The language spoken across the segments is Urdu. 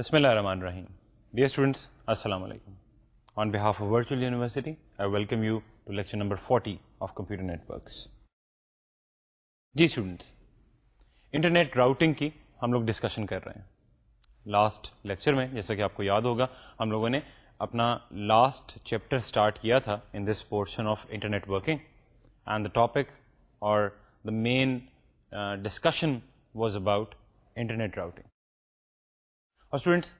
بسم اللہ الرحمن الرحیم ڈیئر اسٹوڈنٹس السلام علیکم on behalf of virtual university I welcome you to lecture number forty of computer networks جی اسٹوڈنٹس انٹرنیٹ راؤٹنگ کی ہم لوگ ڈسکشن کر رہے ہیں لاسٹ لیکچر میں جیسا کہ آپ کو یاد ہوگا ہم لوگوں نے اپنا لاسٹ چیپٹر اسٹارٹ کیا تھا in this portion of internetworking and the topic اور the main discussion was about internet routing اور اسٹوڈینٹس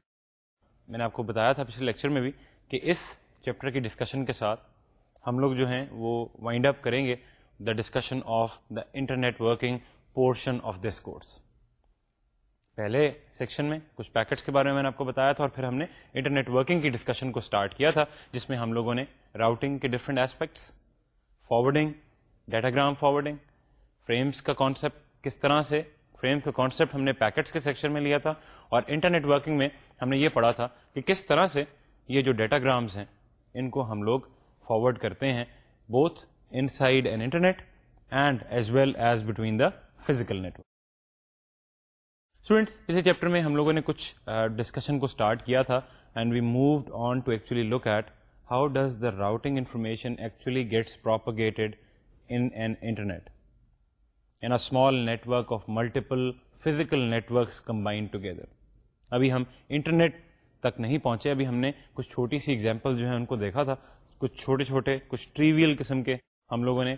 میں نے آپ کو بتایا تھا پچھلے لیکچر میں بھی کہ اس چیپٹر کی ڈسکشن کے ساتھ ہم لوگ جو ہیں وہ وائنڈ اپ کریں گے the discussion of the internetworking portion of this course پہلے سیکشن میں کچھ پیکٹس کے بارے میں میں نے آپ کو بتایا تھا اور پھر ہم نے انٹرنیٹ ورکنگ کی ڈسکشن کو اسٹارٹ کیا تھا جس میں ہم لوگوں نے راؤٹنگ کے different aspects forwarding datagram forwarding frames کا کانسیپٹ کس طرح سے فریم کا کانسیپٹ ہم نے پیکٹس کے سیکشن میں لیا تھا اور انٹرنیٹ ورکنگ میں ہم نے یہ پڑھا تھا کہ کس طرح سے یہ جو گرامز ہیں ان کو ہم لوگ فارورڈ کرتے ہیں both inside an internet and as well as between the physical network students اسی چیپٹر میں ہم لوگوں نے کچھ ڈسکشن کو اسٹارٹ کیا تھا and we moved on to actually look at how does the routing information actually gets propagated in an internet an a small network of multiple physical networks together ابھی ہم انٹرنیٹ تک نہیں پہنچے ابھی ہم نے کچھ چھوٹی سی ایگزامپل جو ہے ان کو دیکھا تھا کچھ چھوٹے چھوٹے کچھ ٹریویل قسم کے ہم لوگوں نے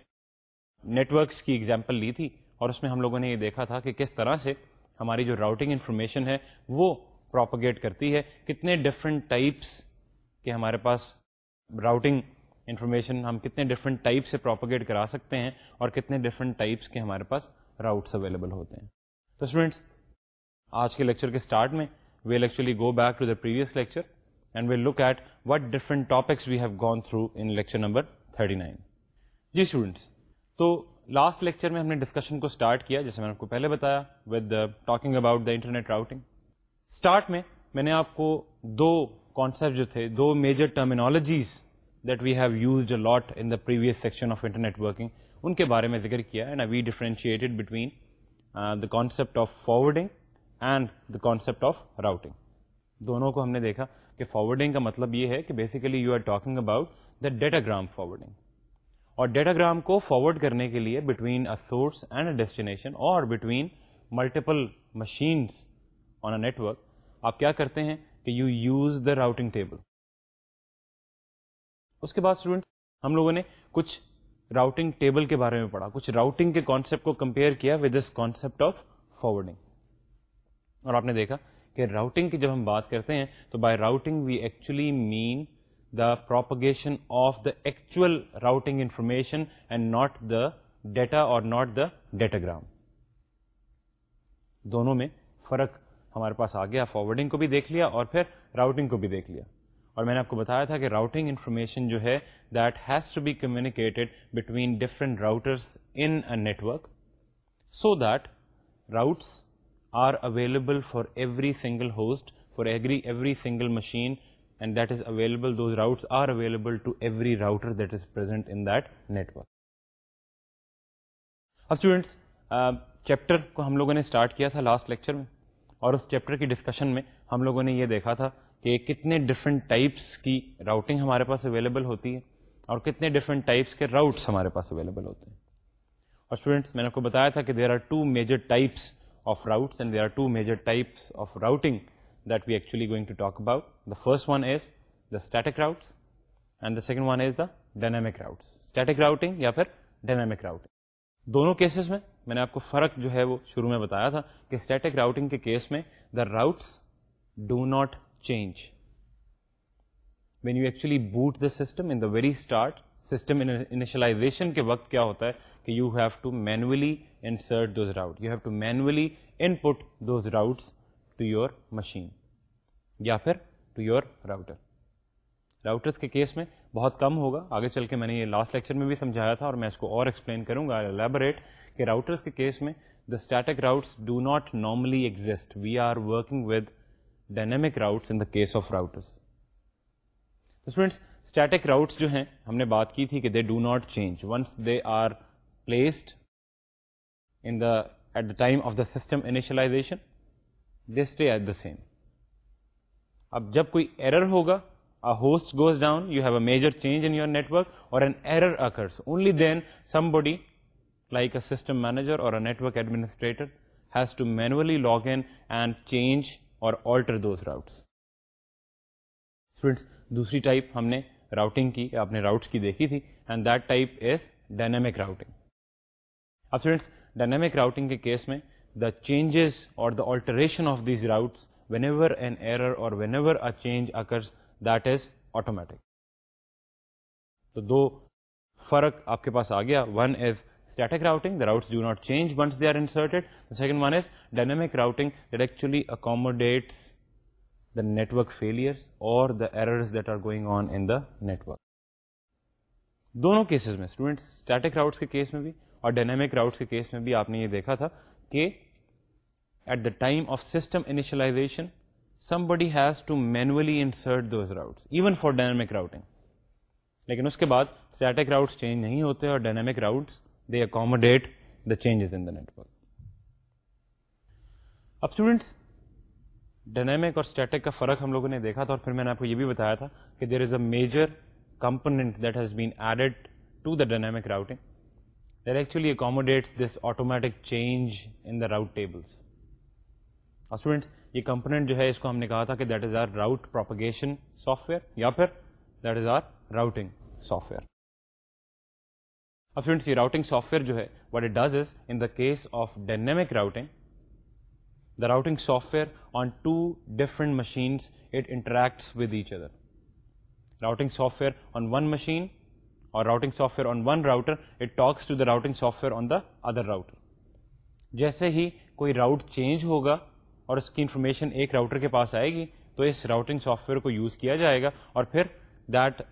نیٹورکس کی ایگزامپل لی تھی اور اس میں ہم لوگوں نے یہ دیکھا تھا کہ کس طرح سے ہماری جو راؤٹنگ انفارمیشن ہے وہ پروپگیٹ کرتی ہے کتنے ڈفرینٹ ٹائپس کے ہمارے پاس راؤٹنگ انفارمیشن ہم کتنے ڈفرینٹ ٹائپ سے پروپگیٹ کرا سکتے ہیں اور کتنے ڈفرینٹ ٹائپس کے ہمارے پاس راؤٹس اویلیبل ہوتے ہیں تو اسٹوڈینٹس آج کے لیکچر کے اسٹارٹ میں we'll actually go back to the previous lecture and we'll look at what different topics we have gone through in lecture number 39 جی اسٹوڈینٹس تو لاسٹ لیکچر میں ہم نے ڈسکشن کو اسٹارٹ کیا جیسے میں نے آپ کو پہلے بتایا with talking about the internet routing start میں میں نے آپ کو دو کانسیپٹ جو تھے دو major terminologies that we've used a lot in the previous section of internetworking ان کے بارے میں ذکر کیا and we differentiated between the concept of forwarding and the concept of routing دونوں کو ہم نے دیکھا کہ فارورڈنگ کا مطلب یہ ہے کہ basically you are talking about the datagram forwarding اور ڈیٹاگرام کو فارورڈ کرنے کے لیے between a source and a destination اور between multiple machines on a network آپ کیا کرتے ہیں کہ you use the routing table اس کے بعد اسٹوڈنٹ ہم لوگوں نے کچھ راؤٹنگ ٹیبل کے بارے میں پڑھا کچھ راؤٹنگ کے کانسیپٹ کو کمپیئر کیا with this concept of forwarding اور آپ نے دیکھا کہ راؤٹنگ کی جب ہم بات کرتے ہیں تو by routing we actually mean the propagation of the actual routing information and not the data اور ناٹ دا ڈیٹاگرام دونوں میں فرق ہمارے پاس آ گیا فارورڈنگ کو بھی دیکھ لیا اور پھر راؤٹنگ کو بھی دیکھ لیا اور میں نے آپ کو بتایا تھا کہ راؤٹنگ انفارمیشن جو ہے that has to be communicated between routers different network so that routes are available for every single host for every every single machine and that is available those routes are available to every router that is present in that network students chapter کو ہم لوگوں نے اسٹارٹ کیا تھا لاسٹ لیکچر میں اور اس چیپٹر کی ڈسکشن میں ہم لوگوں نے یہ دیکھا تھا کہ کتنے ڈفرینٹ ٹائپس کی راؤٹنگ ہمارے پاس اویلیبل ہوتی ہے اور کتنے ڈفرینٹ ٹائپس کے راؤٹس ہمارے پاس اویلیبل ہوتے ہیں اور اسٹوڈینٹس میں نے آپ کو بتایا تھا کہ there are two major types of routes and there are two major types of routing that we actually going to talk about the first one is the static routes and the second one is the dynamic routes static routing یا پھر ڈائنامک راؤٹنگ دونوں کیسز میں میں نے آپ کو فرق جو ہے وہ شروع میں بتایا تھا کہ اسٹیٹک راؤٹنگ کے کیس میں the routes do not change when you actually boot the system in the very start system initialization کے وقت کیا ہوتا ہے کہ you have to maintain route you have to main in put route machine یا پھر ٹو یور راؤٹر راؤٹرس کے کیس میں بہت کم ہوگا آگے چل کے میں نے یہ لاسٹ لیکچر میں بھی سمجھایا تھا اور میں اس کو اور ایکسپلین کروں گا الیبوریٹ کہ راؤٹرس کے کیس میں the static route do not normally exit we are working with dynamic routes in the case of routers students static routes جو ہیں ہم نے بات کی تھی کہ they do not change once they are placed in the at the time of the system initialization they stay at the same اب جب کوئی ایرر ہوگا host goes down you have a major change in your network اور an error occurs only then somebody like a system manager اور a network administrator has to manually log in and change اور آلٹر دوز راؤٹس اسٹوڈینٹس دوسری ٹائپ ہم نے راؤٹنگ کی اپنے راؤٹس کی دیکھی تھی and that type is dynamic routing اب اسٹوڈینٹس ڈائنامک راؤٹنگ کے کیس میں دا چینجز اور the alteration of these routes whenever an error اور whenever a change occurs that is automatic تو دو فرق آپ کے پاس آ گیا ون از سیکنڈک راؤٹنگ کے بھی آپ نے یہ دیکھا تھا کہ at the time of system initialization somebody for dynamic routing لیکن اس کے بعد چینج نہیں ہوتے اور dynamic routes accommodate the change in network اب اسٹوڈینٹس ڈائنامک اور اسٹیٹک کا فرق ہم لوگوں نے دیکھا تھا اور پھر میں نے آپ کو یہ بھی بتایا تھا کہ there is a major component that has been added to the dynamic routing there actually accommodates this automatic change in the route tables اور یہ کمپوننٹ جو ہے اس کو ہم نے کہا تھا کہ that is our route propagation software یا پھر that is our routing soft where اور فرینڈس یہ راؤٹنگ سافٹ ویئر جو ہے what it does is in the case of dynamic routing the routing soft where on two different machines it interacts with each other routing soft where on one machine اور routing soft where on one router it talks to the routing soft where on the other router جیسے ہی کوئی راؤٹ چینج ہوگا اور اس کی انفارمیشن ایک راؤٹر کے پاس آئے گی تو اس راؤٹنگ سافٹ ویئر کو یوز کیا جائے گا اور پھر that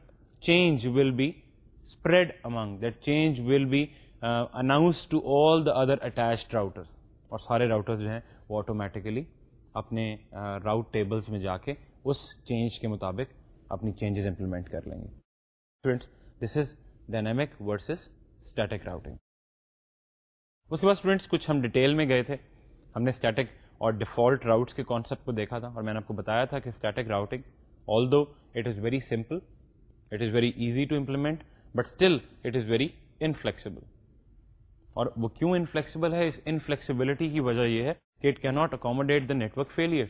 change will be spread among that change will be announce to all the other attached routers اور سارے routers جو ہیں وہ آٹومیٹیکلی اپنے راؤٹ ٹیبلس میں جا کے اس چینج کے مطابق اپنی چینجز امپلیمنٹ کر لیں گے this is dynamic versus static routing اس کے بعد اسٹوڈینٹس کچھ ہم ڈیٹیل میں گئے تھے ہم نے اسٹیٹک اور ڈیفالٹ راؤٹس کے کانسیپٹ کو دیکھا تھا اور میں نے آپ کو بتایا تھا کہ static routing although it is very simple it is very easy to implement but still it is very inflexible اور وہ کیوں انفلیکسیبل ہے اس انفلیکسیبلٹی کی وجہ یہ ہے کہ it can not accommodate the network failure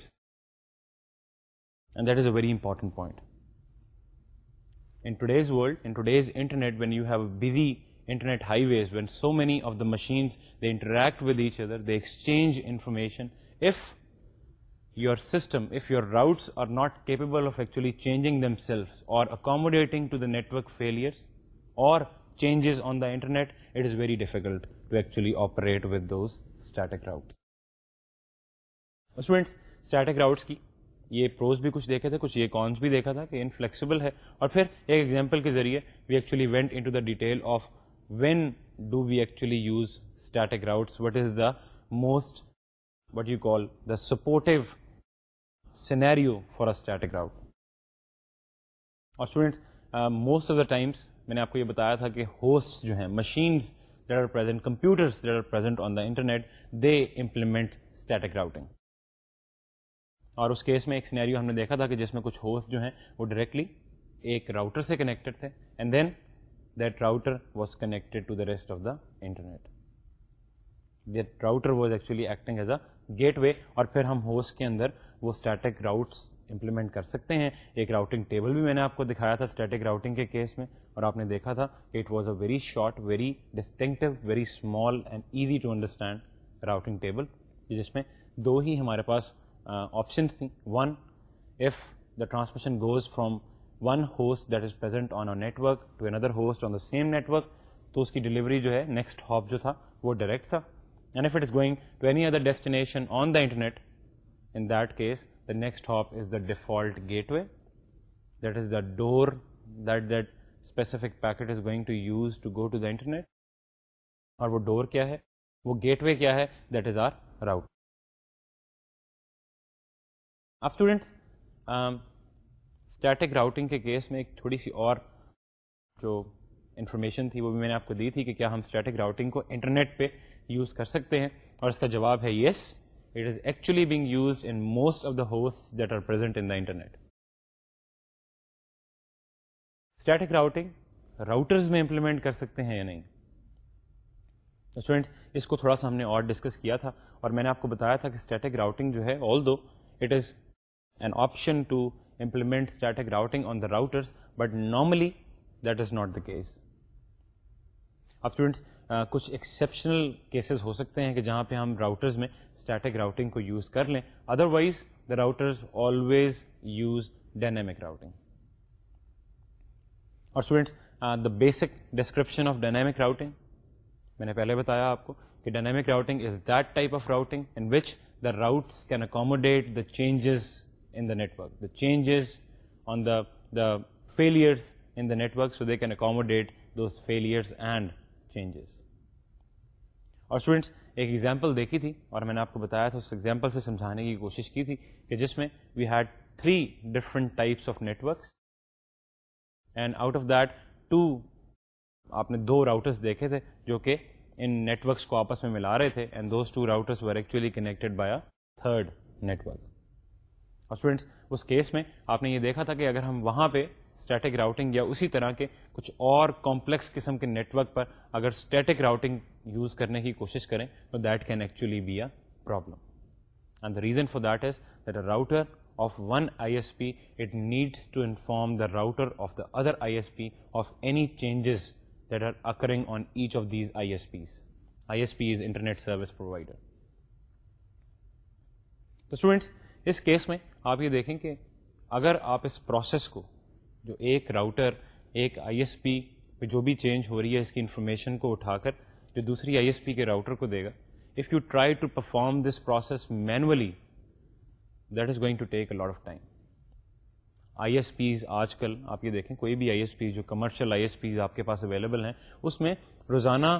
and that is a very important point in in today's today's internet when you have busy internet highways when so many of the machines they interact with each other they exchange information system if your system, if are not capable of actually changing them self اور accommodating to the the network failures, changes on the internet it is very difficult to actually operate واؤٹینٹس راؤڈس کی یہ پروز بھی کچھ دیکھے تھے کچھ یہ کونس بھی دیکھا تھا کہ انفلیکسیبل ہے اور پھر ایک ایگزامپل کے ذریعے we actually went in to the detail of when do we actually use static routes what is the most what you call the support scenario for a static route اور students most of the times میں نے آپ کو یہ بتایا تھا کہ ہوسٹ جو ہیں that that are are on the internet they implement static routing اور اس کیس میں ایک سینیریو ہم نے دیکھا تھا کہ جس میں کچھ ہوسٹ جو ہیں وہ ڈائریکٹلی ایک راؤٹر سے کنیکٹڈ تھے and then that router was to the rest of the internet that router was actually acting as a gateway اور پھر ہم ہوسٹ کے اندر وہ اسٹیٹک راؤٹس امپلیمنٹ کر سکتے ہیں ایک راؤٹنگ ٹیبل بھی میں نے آپ کو دکھایا تھا اسٹیٹک راؤٹنگ کے کیس میں اور آپ نے دیکھا تھا کہ it was a very short very distinctive very small and easy to understand routing table جس میں دو ہی ہمارے پاس آپشنس تھیں one if the transmission goes from one host that is present on a network to another host on the same network تو اس کی ڈلیوری جو ہے نیکسٹ ہاپ جو تھا وہ ڈائریکٹ تھا and if it is going to any other destination on the internet in that case next hop is the default gateway that is the door this دسفک packet is going to use to go to the internet اور وہ ڈور کیا ہے وہ گیٹ وے کیا ہے دیٹ از آر راؤٹ اب اسٹوڈینٹس اسٹیٹک راؤٹنگ کے کیس میں ایک تھوڑی سی اور جو انفارمیشن تھی وہ بھی میں نے آپ کو دی تھی کہ کیا ہم اسٹیٹک راؤٹنگ کو انٹرنیٹ پہ یوز کر سکتے ہیں اور اس کا جواب ہے یس yes. راٹنگ راؤٹرز میں امپلیمنٹ کر سکتے ہیں یا نہیں اس کو تھوڑا سا ہم نے اور ڈسکس کیا تھا اور میں نے آپ کو بتایا تھا راؤٹنگ جو ہے although it is an option to implement static routing on the routers but normally that is not the case اب اسٹوڈنٹس کچھ ایکسیپشنل کیسز ہو سکتے ہیں کہ جہاں پہ ہم راؤٹرز میں اسٹیٹک راؤٹنگ کو یوز کر لیں otherwise the routers always use dynamic routing اور students the basic description of dynamic routing میں نے پہلے بتایا آپ کو کہ dynamic routing is that type of routing in which the routes can accommodate the changes in the network the changes on the the failures in the network so they can accommodate those failures and changes اور اسٹوڈینٹس ایک ایگزامپل دیکھی تھی اور میں نے آپ کو بتایا تھا اس ایگزامپل سے سمجھانے کی کوشش کی تھی کہ جس میں we had three different types of networks and out of that two آپ نے دو راؤٹرس دیکھے تھے جو کہ ان نیٹورکس کو آپس میں ملا رہے تھے and those two routers were actually connected by third network اور اسٹوڈینٹس اس کیس میں آپ نے یہ دیکھا تھا کہ اگر ہم وہاں پہ اسٹیٹک راؤٹنگ یا اسی طرح کے کچھ اور کمپلیکس قسم کے نیٹورک پر اگر اسٹیٹک راؤٹنگ یوز کرنے کی کوشش کریں تو that can actually be a problem and the reason for that is that a router of one I S P it needs to inform the router of the other I S P of any changes that are occurring on each of these I S Ps I S P is internet service provider تو اسٹوڈینٹس اس کیس میں آپ یہ دیکھیں کہ اگر آپ اس پروسیس کو جو ایک راؤٹر ایک آئی ایس پی پہ جو بھی چینج ہو رہی ہے اس کی انفارمیشن کو اٹھا کر جو دوسری آئی ایس پی کے راؤٹر کو دے گا if you try to perform this process manually that is going to take a lot of time I S Ps آج کل آپ یہ دیکھیں کوئی بھی آئی ایس پی جو کمرشل آئی ایس پیز آپ کے پاس اویلیبل ہیں اس میں روزانہ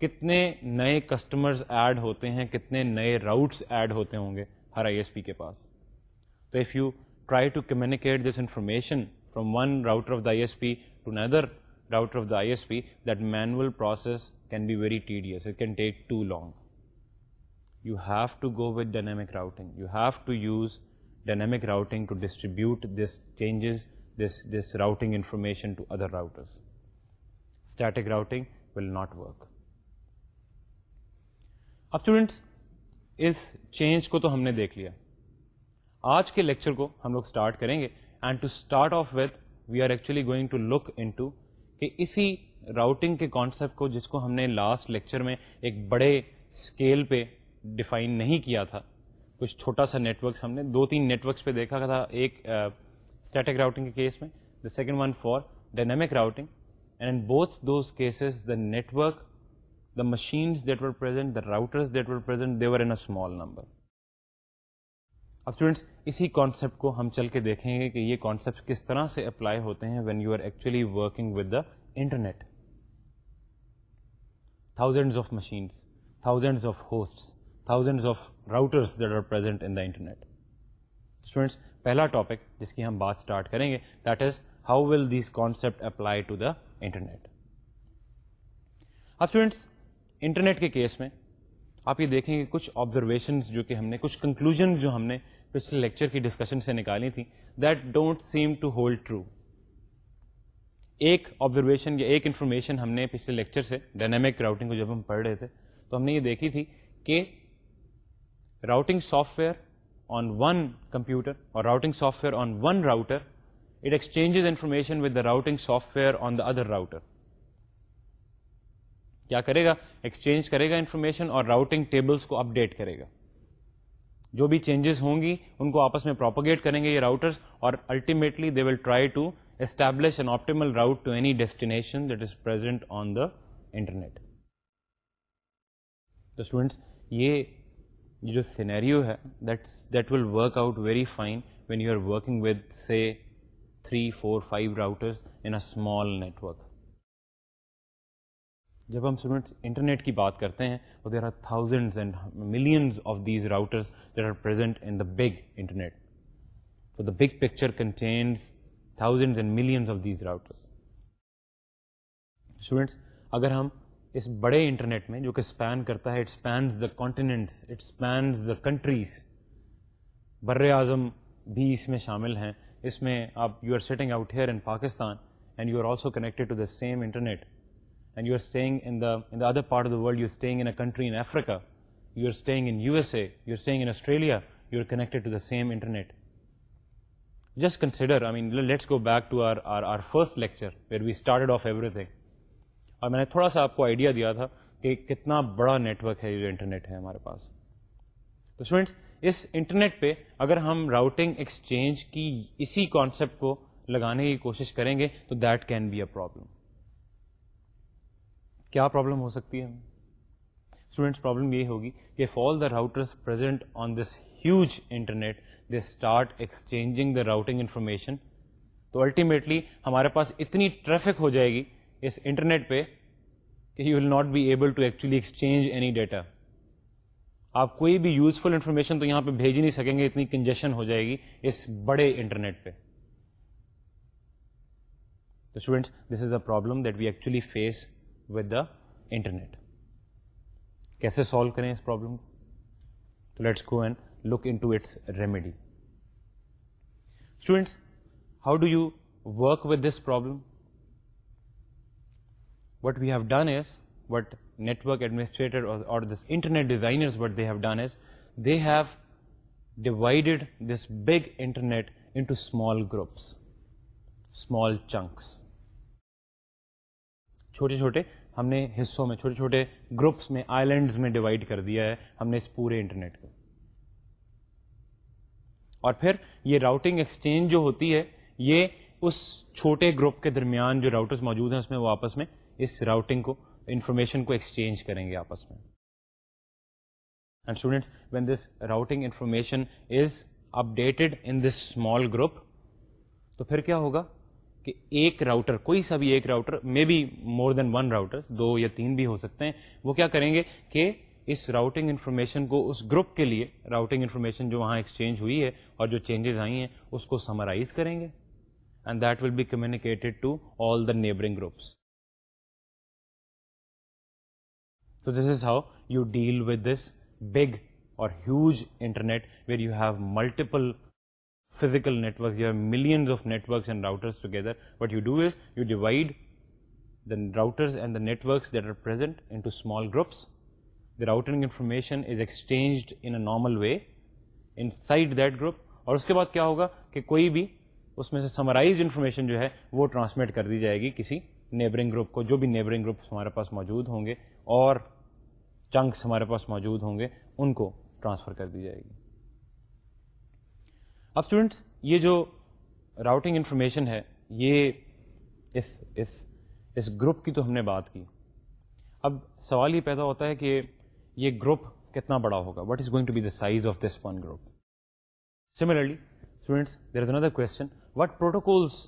کتنے نئے کسٹمرز ایڈ ہوتے ہیں کتنے نئے راؤٹس ایڈ ہوتے ہوں گے ہر آئی ایس پی کے پاس تو if you try to communicate this information from one route of the I S P to another route of the I S P that main process can be very tedious can take too long you have to go with dynamic routing you have to use dynamic routing this changes this this routing information to other router will not work اب اسٹوڈنٹس اس چینج کو تو ہم نے دیکھ لیا آج کے لیکچر کو ہم لوگ اسٹارٹ کریں گے and to start off with we are actually going to look in to کہ اسی راؤٹنگ کے کانسیپٹ کو جس کو ہم نے لاسٹ لیکچر میں ایک بڑے اسکیل پہ ڈیفائن نہیں کیا تھا کچھ چھوٹا سا نیٹورکس ہم نے دو تین نیٹ ورکس پہ دیکھا تھا ایک اسٹیٹک راؤٹنگ کے کیس میں the second one for dynamic routing and both those cases the network the machines that were routers that were there in a small number اب اسٹوڈینٹس اسی کانسیپٹ کو ہم چل کے دیکھیں گے کہ یہ کانسیپٹ کس طرح سے اپلائی ہوتے ہیں when you are actually working with the internet thousands of machines thousands of host thousands of routers are present in the internet students پہلا ٹاپک جس کی ہم بات اسٹارٹ کریں گے that is how will these concept apply to the internet اب اسٹوڈینٹس انٹرنیٹ کے کیس میں آپ یہ دیکھیں گے کچھ آبزرویشنز جو کہ ہم نے کچھ کنکلوژ جو ہم نے پچھلے لیکچر کی ڈسکشن سے نکالی تھیں that don't seem to hold true ایک آبزرویشن یا ایک انفارمیشن ہم نے پچھلے لیکچر سے ڈائنامک راؤٹنگ کو جب ہم پڑھ رہے تھے تو ہم نے یہ دیکھی تھی کہ routing soft where on one computer اور routing soft where on one router it exchanges information with the routing soft where on the other router کیا کرے گا ایکسچینج کرے گا انفارمیشن اور راؤٹنگ ٹیبلس کو اپڈیٹ کرے گا جو بھی چینجز ہوں گی ان کو آپس میں پروپوگیٹ کریں گے یہ راؤٹرس اور ultimately they will try to establish an optimal route to any destination that is present on the internet تو اسٹوڈینٹس یہ جو سینیریو ہے that's that will work out very fine when you are working with سے three four five routers in a small network جب ہم اسٹوڈینٹس انٹرنیٹ کی بات کرتے ہیں تو there are thousands and millions of these routers there are present in the big internet for the big picture thousands and millions of these students اگر ہم اس بڑے انٹرنیٹ میں جو کہ اسپین کرتا ہے the continents it spans the countries بر اعظم بھی اس میں شامل ہیں اس میں آپ you are setting out here in Pakistan and you are also connected same internet and you are staying in the in part of part you the world a country in Africa you are Africa in U S USA are staying in Australia you are connected to the same internet just consider I mean let's go back to our our our lecture lecture we we started off everything اور میں نے تھوڑا سا آپ کو آئیڈیا دیا تھا کہ کتنا بڑا نیٹ ورک ہے انٹرنیٹ ہے ہمارے پاس تو اس انٹرنیٹ پہ اگر ہم راؤٹنگ ایکسچینج کی اسی کانسیپٹ کو لگانے کی کوشش کریں گے تو that can be a problem کیا پرابلم ہو سکتی ہے اسٹوڈینٹس پرابلم یہ ہوگی کہ all the routers present on this huge internet they start exchanging the routing information تو الٹیمیٹلی ہمارے پاس اتنی ٹریفک ہو جائے گی اس انٹرنیٹ پہ کہ you will not be able to actually exchange any data آپ کوئی بھی یوزفل انفارمیشن تو یہاں پہ بھیج ہی نہیں سکیں گے اتنی کنجیشن ہو جائے گی اس بڑے انٹرنیٹ پہ تو students this is a problem that we actually face with the internet کیسے سالو کریں اس پرابلم کو let's go and look into its remedy students how do you work with this problem what we have done is what network administrator اور this internet designer what they have done is they have divided this big internet into small groups small chunks چھوٹے چھوٹے ہم نے حصوں میں چھوٹے چھوٹے گروپس میں آئیلینڈس میں ڈیوائڈ کر دیا ہے ہم نے اس پورے انٹرنیٹ کو اور پھر یہ راؤٹنگ ایکسچینج جو ہوتی ہے یہ اس چھوٹے گروپ کے درمیان جو راؤٹرز موجود ہیں اس میں وہ آپس میں اس راؤٹنگ کو انفارمیشن کو ایکسچینج کریں گے آپس میں and students when this routing information is updated in this small group تو پھر کیا ہوگا کہ ایک راؤٹر کوئی سا بھی ایک router may be more than one router دو یا تین بھی ہو سکتے ہیں وہ کیا کریں گے کہ اس راؤٹنگ انفارمیشن کو اس گروپ کے لیے راؤٹنگ انفارمیشن جو وہاں ایکسچینج ہوئی ہے اور جو چینجز آئی ہیں اس کو سمرائز کریں گے and that will be communicated to all the neighbouring groups تو this is how you deal with this big اور huge internet where you have multiple physical network یا millions of net works and routers together what you do is you divide the router net works that aren't into small groups the router information is exchanged in a normal way inside that group اور اس کے بعد کیا ہوگا کہ کوئی بھی اس میں سے سمرائز انفارمیشن جو ہے وہ ٹرانسمٹ کر دی جائے گی کسی نیبرنگ گروپ کو جو بھی نیبرنگ گروپس ہمارے پاس موجود ہوں گے اور چنکس ہمارے پاس موجود ہوں گے ان کو ٹرانسفر کر دی جائے گی اب اسٹوڈینٹس یہ جو راؤٹنگ انفارمیشن ہے یہ اس اس اس گروپ کی تو ہم نے بات کی اب سوال یہ پیدا ہوتا ہے کہ یہ گروپ کتنا بڑا ہوگا what is going to be the size of this one group similarly students there is another question what protocols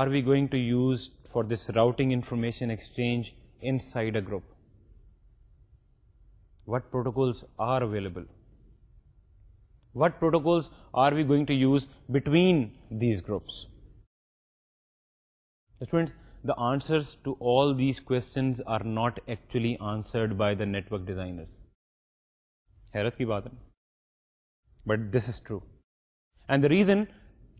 are we going to use for this routing information exchange inside a group what protocols are available what protocols are we going to use between these groups the answers to all these actually answered by the network designer حیرت کی بات ہے but this is true and the reason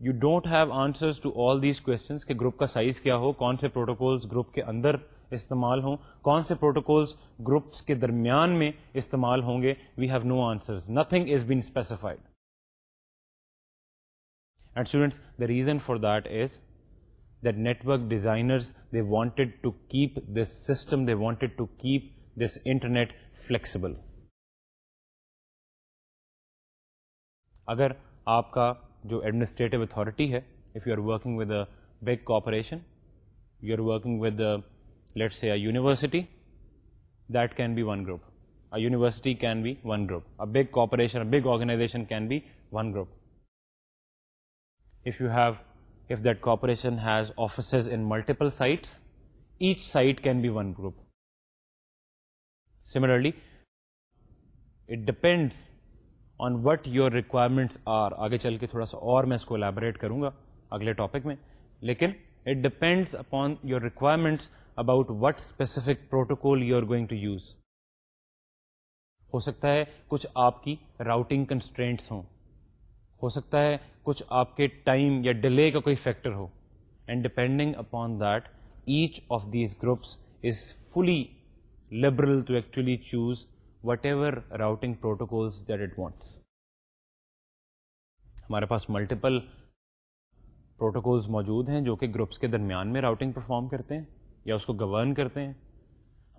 you don't have answers to all these کو گروپ کا سائز کیا ہو کون سے پروٹوکالس گروپ کے اندر استعمال ہوں کون سے پروٹوکولس گروپس کے درمیان میں استعمال ہوں گے we have no answer nothing is been specified and students the reason for that is that network designers they wanted to keep this system they wanted to keep this internet flexible اگر آپ کا جو ایڈمنسٹریٹو اتھارٹی ہے if you are working with big corporation you are working with late say our university that can be one group a university can be one group a big cooperation big organization can be one group if you have if that corporation has offices in multiple sites each site can be one group similarly it depends on what your requirements are آگے چل کے تھوڑا سا اور میں اس کو البوریٹ کروں گا اگلے ٹاپک میں لیکن it depends upon your requirements about what specific protocol you are going to use ہو سکتا ہے کچھ آپ کی راؤٹنگ کنسٹرینٹس ہوں ہو سکتا ہے کچھ آپ کے ٹائم یا ڈیلے کا کوئی فیکٹر ہو and depending upon that each of these groups is fully liberal to actually choose whatever routing protocols that it wants ہمارے پاس ملٹیپل پروٹوکولز موجود ہیں جو کہ گروپس کے درمیان میں راؤٹنگ پرفارم کرتے ہیں یا اس کو گورن کرتے ہیں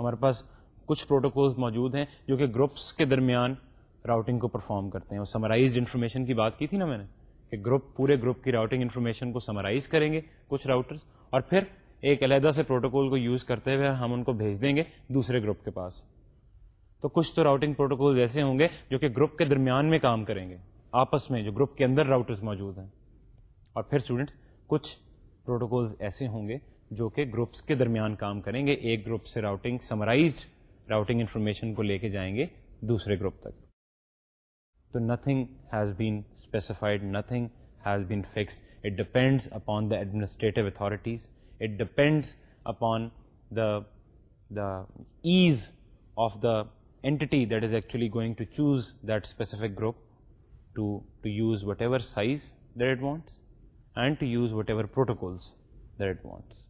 ہمارے پاس کچھ پروٹوکولز موجود ہیں جو کہ گروپس کے درمیان راؤٹنگ کو پرفارم کرتے ہیں اور سمرائز انفارمیشن کی بات کی تھی نا میں نے کہ گروپ پورے گروپ کی راؤٹنگ انفارمیشن کو سمرائز کریں گے کچھ راؤٹرس اور پھر ایک علیحدہ سے پروٹوکول کو یوز کرتے ہوئے ہم ان کو بھیج دیں گے دوسرے گروپ کے پاس تو کچھ تو راؤٹنگ پروٹوکول ایسے ہوں گے جو کہ گروپ کے درمیان میں کام کریں گے آپس میں جو گروپ کے اندر راؤٹرس موجود ہیں اور پھر اسٹوڈنٹس کچھ پروٹوکولز ایسے ہوں گے جو کہ گروپس کے درمیان کام کریں گے ایک گروپ سے راؤٹنگ سمرائز راؤٹنگ انفارمیشن کو لے کے جائیں گے دوسرے گروپ تک تو nothing has been specified nothing has been fixed it depends upon the administrative authorities it depends upon the the as of the entity that is actually going to choose that specific group use whatever size that it wants and to use whatever protocols that it wants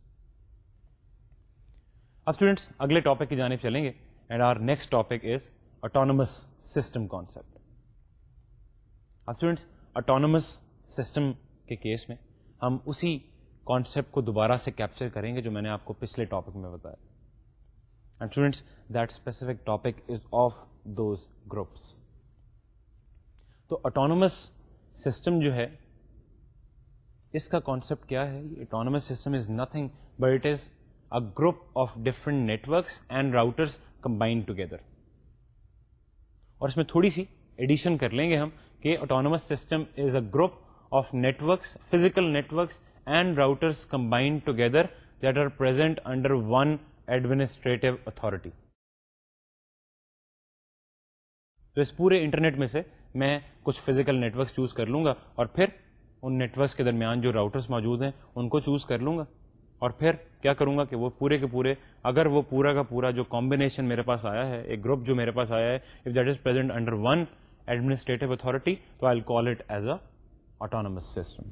اب اسٹوڈینٹس اگلے ٹاپک کی جانب چلیں گے and our next topic is autonomous system concept اب اسٹوڈنٹس اٹانومس سسٹم کے کیس میں ہم اسی کانسیپٹ کو دوبارہ سے کیپچر کریں گے جو میں نے آپ کو پچھلے ٹاپک میں بتایا and students that specific topic is of those groups تو اٹانومس سسٹم جو ہے اس کا کانسیپٹ کیا ہے autonomous system is nothing but it is group of different networks and routers combine together اور اس میں تھوڑی سی ایڈیشن کر لیں گے ہم کہ autonomous system is a group of networks physical networks and routers combined together that are present under one administrative authority تو اس پورے انٹرنیٹ میں سے میں کچھ فزیکل نیٹورکس چوز کر لوں گا اور پھر ان نیٹورکس کے درمیان جو راؤٹرس موجود ہیں ان کو چوز کر لوں گا اور پھر کیا کروں گا کہ وہ پورے کے پورے اگر وہ پورا کا پورا جو کمبینیشن میرے پاس آیا ہے ایک گروپ جو میرے پاس آیا ہے if that is present under one administrative authority تو I call it as a autonomous system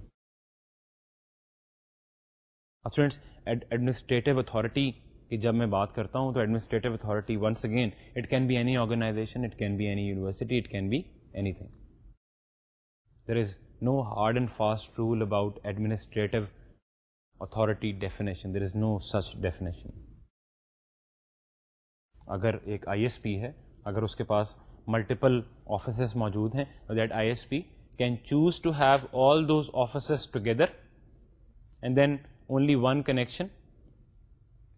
students administrative authority کی جب میں بات کرتا ہوں تو administrative authority once again it can be any organization it can be any university it can be anything there is no hard and fast rule about administrative authority definition there is no such definition اگر ایک آئی ایس پی ہے اگر اس کے پاس ملٹیپل آفیسز موجود ہیں تو that I S P can choose to have all those offices together and then only one connection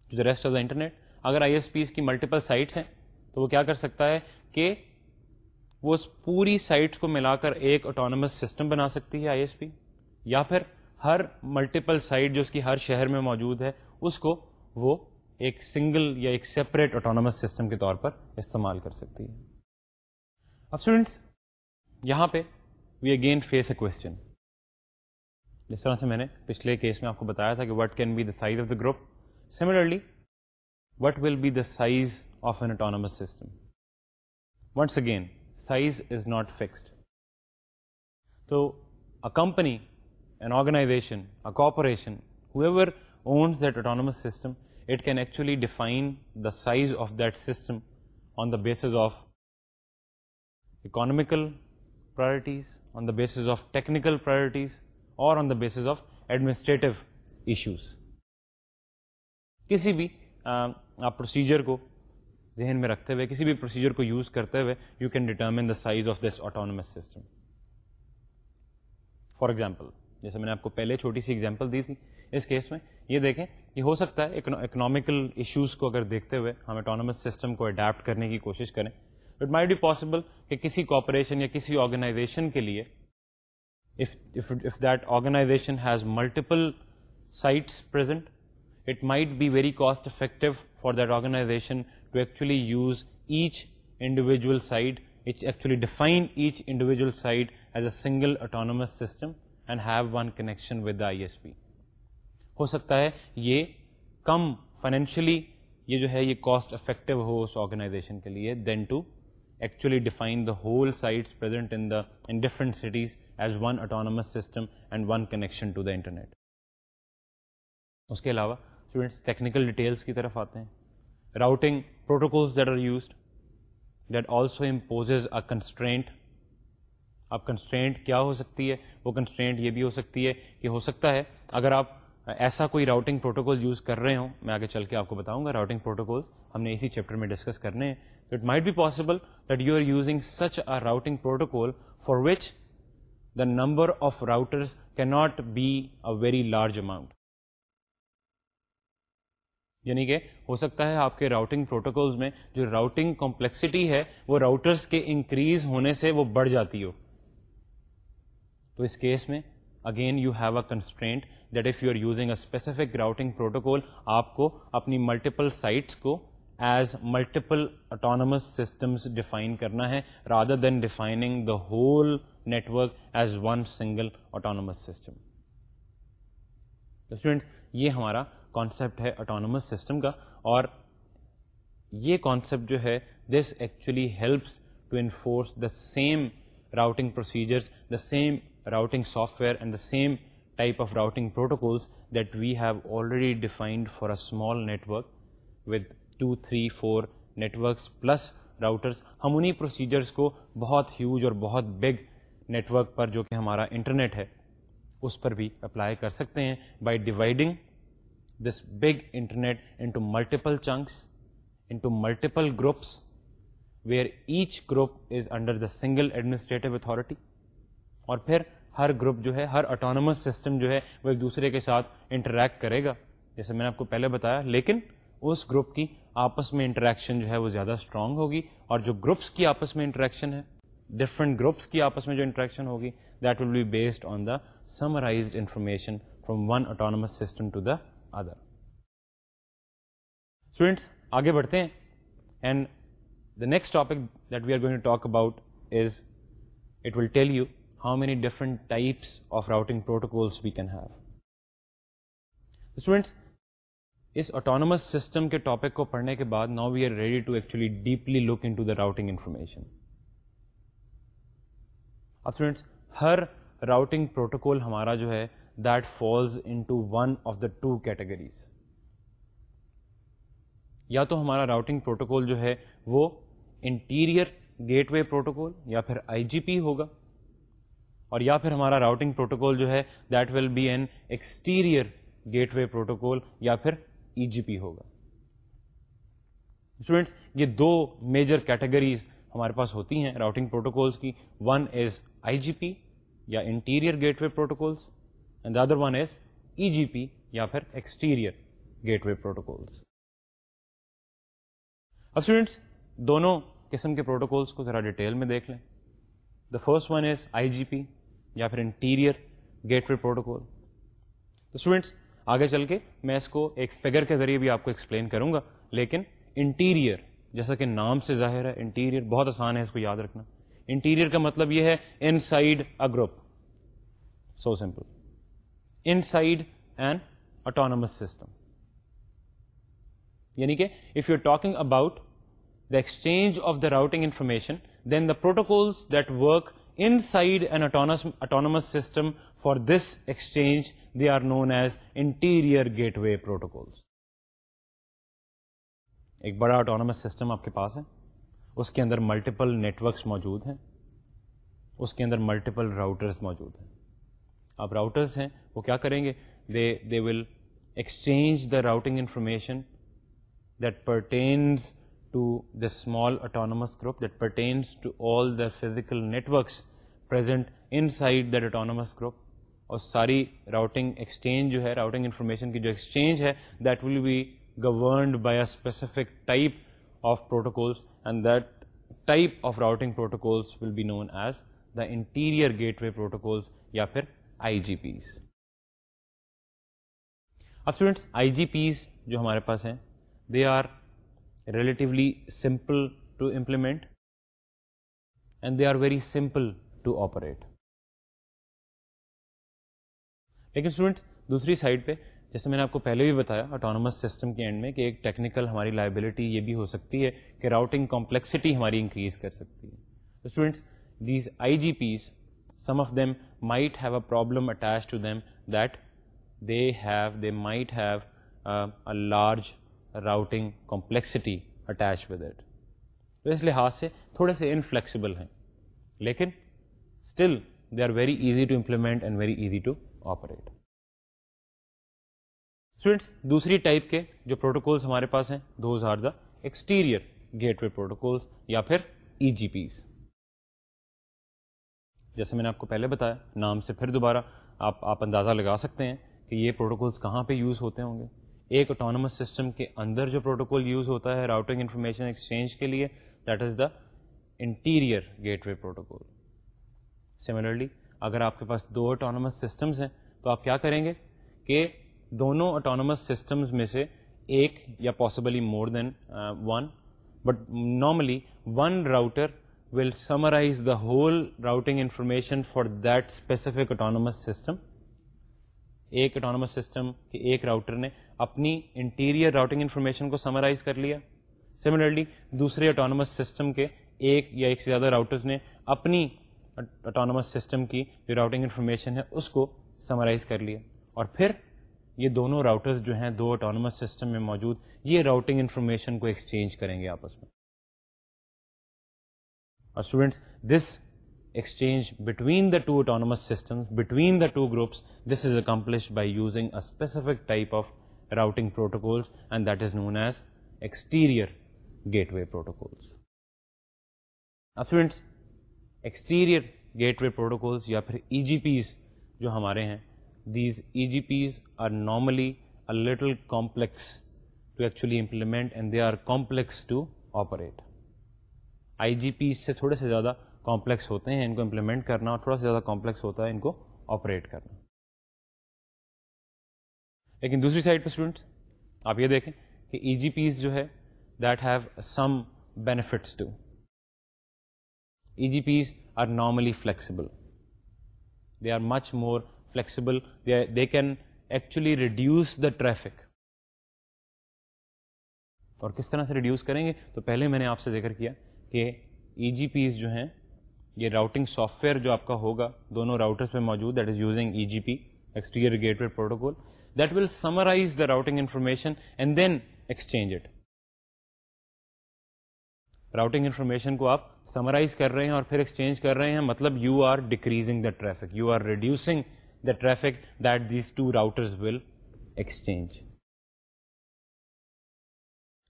to the the rest of internet اگر آئی ایس پیز کی ملٹیپل سائٹس ہیں تو وہ کیا کر سکتا ہے کہ وہ اس پوری سائٹس کو ملا کر ایک آٹونمس سسٹم بنا سکتی ہے آئی ایس پی یا پھر ہر ملٹیپل سائٹ جو اس کی ہر شہر میں موجود ہے اس کو وہ ایک سنگل یا ایک سیپریٹ آٹونس سسٹم کے طور پر استعمال کر سکتی ہے اب اسٹوڈینٹس یہاں پہ we again face a question جس طرح سے میں نے پچھلے کیس میں آپ کو بتایا تھا کہ what can be the size of the group similarly what will be the size of an autonomous system once again size is not fixed تو a company an organization a corporation however owns that autonomous system it can actually define the size of that system on the basis of economical priorities on the basis of technical priorities اور on the basis of administrative issues کسی بھی پروسیجر کو ذہن میں رکھتے ہوئے کسی بھی پروسیجر کو یوز کرتے ہوئے you can determine the size of this autonomous system for example جیسے میں نے آپ کو پہلے چھوٹی سی ایگزامپل دی تھی اس کیس میں یہ دیکھیں کہ ہو سکتا ہے اکنامیکل ایشوز کو اگر دیکھتے ہوئے ہم اٹانومس سسٹم کو اڈیپٹ کرنے کی کوشش کریں اٹ مائٹ بی پاسبل کہ کسی کارپوریشن یا کسی آرگنائزیشن کے لیے if that organization has multiple sites present it might be very cost effective for that organization to actually use each individual site each actually define each individual site as a single autonomous system and have one connection with the I S P ہو سکتا ہے یہ کم فائنینشلی یہ جو ہے یہ کاسٹ افیکٹو ہو اس آرگنائزیشن کے لیے then to actually define the whole sites present in in the different cities as one autonomous system and one connection to the internet اس کے علاوہ اسٹوڈینٹس ٹیکنیکل ڈیٹیلس کی طرف آتے ہیں routing that are used that also imposes a constraint اب کنسٹرینٹ کیا ہو سکتی ہے وہ کنسٹرینٹ یہ بھی ہو سکتی ہے کہ ہو سکتا ہے اگر آپ ایسا کوئی راؤٹنگ پروٹوکول یوز کر رہے ہوں میں آگے چل کے آپ کو بتاؤں گا راؤٹنگ پروٹوکول ہم نے اسی چیپٹر میں ڈسکس کرنے ہیں تو it might be possible that you are using such a routing protocol for which the number of routers not be a very large amount یعنی کہ ہو سکتا ہے آپ کے راؤٹنگ پروٹوکولز میں جو راؤٹنگ کمپلیکسٹی ہے وہ راؤٹرس کے انکریز ہونے سے وہ بڑھ جاتی ہو تو اس کیس میں again you have a constraint that if you are using a specific routing protocol آپ کو اپنی ملٹیپل سائٹس کو as multiple autonomous systems define کرنا ہے rather than defining the whole network as one single autonomous system تو اسٹوڈینٹ یہ ہمارا کانسیپٹ ہے اٹانومس سسٹم کا اور یہ کانسیپٹ جو ہے this actually helps to enforce the same routing procedures the same routing soft where and the same type of routing protocols that we have already defined for small network with two three four networks plus routers ہم انہیں پروسیجرس کو بہت ہیوج اور بہت بگ نیٹورک پر جو کہ ہمارا انٹرنیٹ ہے اس پر بھی اپلائی کر سکتے ہیں by dividing this big internet into multiple chunks into multiple groups where each group is under the single administrative authority اور پھر ہر گروپ جو ہے ہر اٹانومس سسٹم جو ہے وہ ایک دوسرے کے ساتھ انٹریکٹ کرے گا جیسے میں نے آپ کو پہلے بتایا لیکن اس گروپ کی آپس میں انٹریکشن جو ہے وہ زیادہ اسٹرانگ ہوگی اور جو گروپس کی آپس میں انٹریکشن ہے ڈفرنٹ گروپس کی آپس میں جو انٹریکشن ہوگی that will be based on the summarize information from one autonomous system to the other students آگے بڑھتے ہیں and next topic that we are going to talk about is it will tell you how many different types of routing protocols we can have students اس اوٹانس سسٹم کے ٹاپک کو پڑھنے کے بعد now we are ready to actually deeply look into routing information ہر راؤٹنگ پروٹوکول ہمارا جو ہے that falls in to one of the two categories یا تو ہمارا راؤٹنگ پروٹوکول جو ہے وہ انٹیریئر گیٹ وے پروٹوکول یا پھر آئی جی پی ہوگا اور یا پھر ہمارا راؤٹنگ پروٹوکول جو ہے that will be an exterior gateway protocol یا پھر ای جی پی ہوگا اسٹوڈینٹس یہ دو میجر کیٹیگریز ہمارے پاس ہوتی ہیں راؤٹنگ پروٹوکولس کی one is I G P یا interior gateway protocols and other one is E G P یا پھر ایکسٹیریئر گیٹ وے پروٹوکولس اب اسٹوڈینٹس دونوں قسم کے پروٹوکولس کو ذرا ڈیٹیل میں دیکھ لیں the first one is I G P یا پھر انٹیریئر گیٹ وے پروٹوکول تو اسٹوڈینٹس آگے چل کے میں اس کو ایک فگر کے ذریعے بھی آپ کو ایکسپلین کروں گا لیکن انٹیریئر جیسا کہ نام سے ظاہر ہے انٹیریئر بہت آسان ہے اس کو یاد رکھنا انٹیریئر کا مطلب یہ ہے inside a group so simple inside and autonomous system یعنی کہ if you talking about exchange of the routing information then the the that work inside an autonomous, system for this exchange they are are as interior gateway protocols. ایک بڑا آٹونس سسٹم آپ کے پاس ہے اس کے اندر ملٹیپل نیٹ ورکس موجود ہیں اس کے اندر ملٹیپل راؤٹرس موجود ہیں اب راؤٹرس ہیں وہ کیا کریں گے they they will exchange the routing information that pertains to the small autonomous group that pertains to all the physical networks پر سائڈ دیٹ اٹانومس گروپ اور ساری راؤٹنگ ایکسچینج جو ہے راؤٹنگ انفارمیشن کی جو ایکسچینج ہے that will be governed by a specific type of protocols and that type of routing protocols will be known as the interior gateway protocols یا پھر آئی جی پیز اب فرینڈس آئی جی پیز جو ہمارے پاس ہیں they are relatively simple to implement and they are very simple to operate لیکن اسٹوڈنٹس دوسری سائڈ پہ جیسے میں نے آپ کو پہلے بھی بتایا آٹونومس سسٹم کے اینڈ میں کہ ایک ٹیکنیکل ہماری لائبلٹی یہ بھی ہو سکتی ہے کہ راؤٹنگ کمپلیکسٹی ہماری انکریز کر سکتی ہے students these I G Ps some of them might have a problem attach to them that they have they might have a large routing complexity attach with it تو اس لحاظ سے تھوڑے سے انفلیکسیبل ہیں لیکن still they are very easy to implement and very easy to operate students دوسری ٹائپ کے جو پروٹوکولس ہمارے پاس ہیں those are the exterior gateway protocols یا پھر ای جی پیز جیسے میں نے آپ کو پہلے بتایا نام سے پھر دوبارہ آپ آپ اندازہ لگا سکتے ہیں کہ یہ پروٹوکولس کہاں پہ یوز ہوتے ہوں گے ایک آٹونومس سسٹم کے اندر جو پروٹوکول یوز ہوتا ہے راؤٹنگ انفارمیشن ایکسچینج کے لیے that is the interior gateway protocol similarly اگر آپ کے پاس دو آٹونس سسٹمس ہیں تو آپ کیا کریں گے کہ دونوں آٹونمس سسٹمز میں سے ایک یا possibly more than one but normally one router will summarize the whole routing information for that specific autonomous system ایک اٹونومس سسٹم کے ایک راؤٹر نے اپنی انٹیریئر راؤٹنگ انفارمیشن کو سمرائز کر لیا سملرلی دوسرے اٹانومس سسٹم کے ایک یا ایک سے زیادہ راؤٹرز نے اپنی اٹانومس سسٹم کی جو راؤٹنگ انفارمیشن ہے اس کو سمرائز کر لیا اور پھر یہ دونوں راؤٹرز جو ہیں دو اٹانومس سسٹم میں موجود یہ راؤٹنگ انفارمیشن کو ایکسچینج کریں گے آپس میں اور students this exchange between the two autonomous system between the two groups this is accomplished by using a specific type of routing protocols and that is known as exterior gateway protocols اب students exterior gateway protocols یا پھر ای جی پیز جو ہمارے ہیں these E G Ps are normally little complex to actually implement and they are complex to operate I G Ps سے تھوڑے سے زیادہ کامپلیکس ہوتے ہیں ان کو امپلیمنٹ کرنا اور تھوڑا سا زیادہ کامپلیکس ہوتا ہے ان کو آپریٹ کرنا لیکن دوسری سائڈ پہ اسٹوڈنٹس آپ یہ دیکھیں کہ ای جی پیز جو ہے that have some benefits to E G Ps are normally flexible they are much more flexible they can actually reduce the traffic اور کس طرح سے ریڈیوس کریں گے تو پہلے میں نے آپ سے ذکر کیا کہ ای جی پیز جو ہیں یہ راؤٹنگ سافٹ ویئر جو آپ کا ہوگا دونوں راؤٹرس پہ موجود that is using E G P exterior gateway protocol summarize the routing information and then exchange it routing information کو آپ سمرائز کر رہے ہیں اور پھر ایکسچینج کر رہے ہیں مطلب you are decreasing the traffic you are reducing the traffic two routers will exchange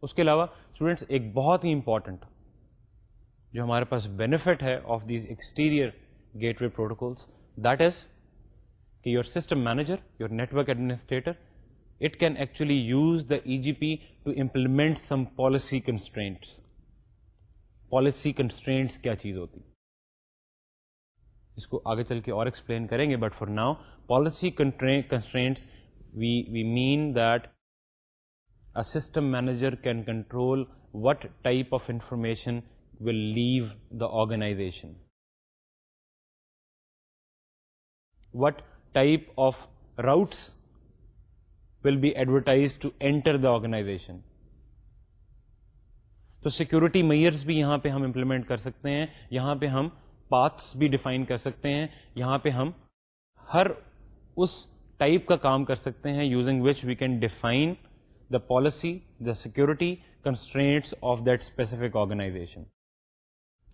اس کے علاوہ اسٹوڈینٹس ایک بہت ہی امپورٹنٹ جو ہمارے پاس بینیفٹ ہے of these exterior gateway protocols that is کہ your system manager your network administrator it can actually use the E G P to implement some policy constraint policy constraints کیا چیز ہوتی اس کو آگے چل کے اور ایکسپلین کریں گے but for now policy constraints we mean that a system manager can control what type of information will leave the organization what type of routes will be advertise to enter organization تو سیکورٹی میئرس بھی یہاں پہ ہم امپلیمنٹ کر سکتے ہیں یہاں پہ ہم پاتس بھی ڈیفائن کر سکتے ہیں یہاں پہ ہم ہر اس ٹائپ کا کام کر سکتے ہیں using which we can define the policy the security constraints of that specific organization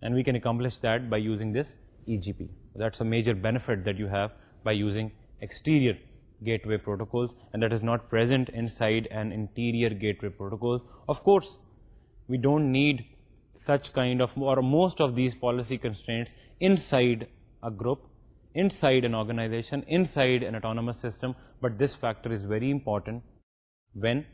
and we can accomplish that by using this E G P that's a major benefit that you have by using exterior gateway protocols, and that is not present inside an interior gateway protocols. Of course, we don't need such kind of, or most of these policy constraints inside a group, inside an organization, inside an autonomous system, but this factor is very important when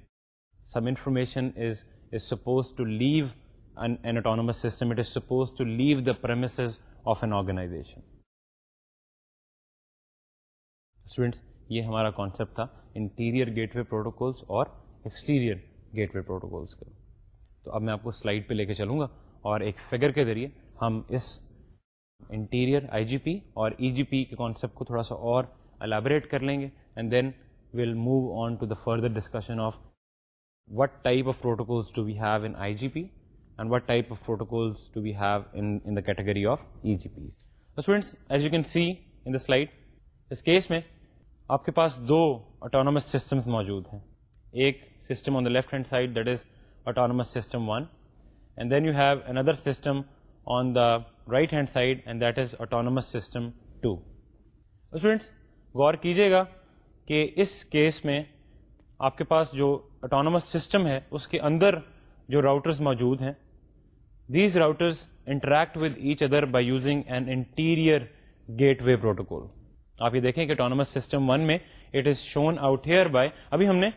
some information is supposed to leave an autonomous system. It is supposed to leave the premises of an organization. Students یہ ہمارا کانسیپٹ تھا انٹیریئر گیٹ وے پروٹوکولس اور ایکسٹیریئر گیٹ وے پروٹوکولس کا تو اب میں آپ کو سلائڈ پہ لے کے چلوں گا اور ایک فگر کے ذریعے ہم اس انٹیریئر آئی جی پی اور ای جی پی کے کانسیپٹ کو تھوڑا سا اور الیبوریٹ کر لیں گے and then will move on to the further discussion of what type of protocols to we have in I G P and what type of protocols to we have in the category of E G Ps the slide اس کیس میں آپ کے پاس دو آٹونومس سسٹمز موجود ہیں ایک system on the left hand side that is autonomous system one and then you have an other system on the right hand side and that is autonomous system two students غور کیجیے گا کہ اس کیس میں آپ کے پاس جو آٹونومس سسٹم ہے اس کے اندر جو راؤٹرس موجود ہیں these routers interact with each other by using an interior gateway protocol آپ یہ دیکھیں کہ اٹانومس سسٹم ون میں it is shown out here by ابھی ہم نے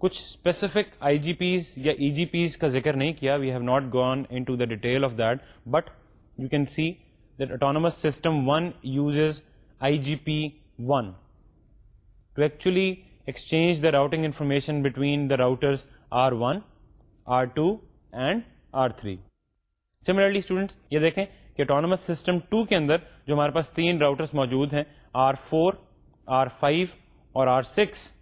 کچھ اسپیسیفک آئی جی پیز یا ای جی پیز کا ذکر نہیں کیا we have not gone in to the detail of that but you can see that autonomous system one use I G P one to actually exchange the routing information between the routers R one R two and R three similarly students یہ دیکھیں کہ اٹانومس سسٹم ٹو کے اندر جو ہمارے پاس تین راؤٹرس موجود ہیں آر فور آر فائیو اور آر سکس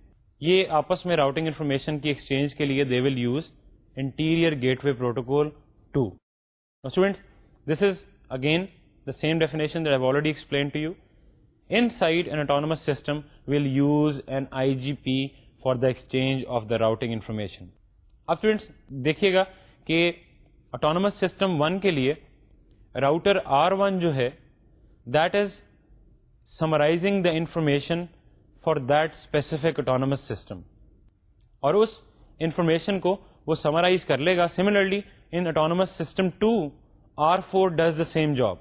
یہ آپس میں راؤٹنگ انفارمیشن کی ایکسچینج کے لیے they will use interior gateway protocol to students this is again the same definition already explain to you inside an autonomous system will use an I G P for the exchange of the routing information اب اسٹوڈینٹس دیکھیے گا کہ اٹانومس سسٹم ون کے لیے راؤٹر آر ون جو ہے that is summarizing the information for that specific autonomous system اور اس انفارمیشن کو وہ سمرائز کر لے گا similarly in autonomous system two R four does the same job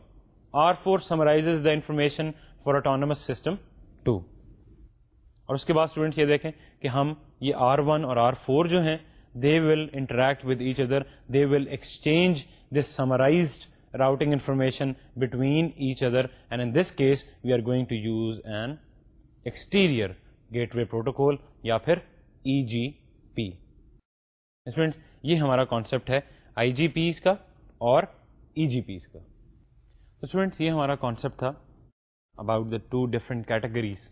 R four summarize the information for autonomous system two اور اس کے بعد اسٹوڈنٹس یہ دیکھیں کہ ہم یہ آر ون اور آر فور جو ہیں they will interact with each other they will exchange this summarized routing information between each other and in this case we are going to use an exterior gateway protocol یا پھر ای جی پی اسٹوڈینٹس یہ ہمارا کانسیپٹ ہے آئی جی پیز کا اور ای جی پیز کا تو اسٹوڈینٹس یہ ہمارا کانسیپٹ تھا about the two different categories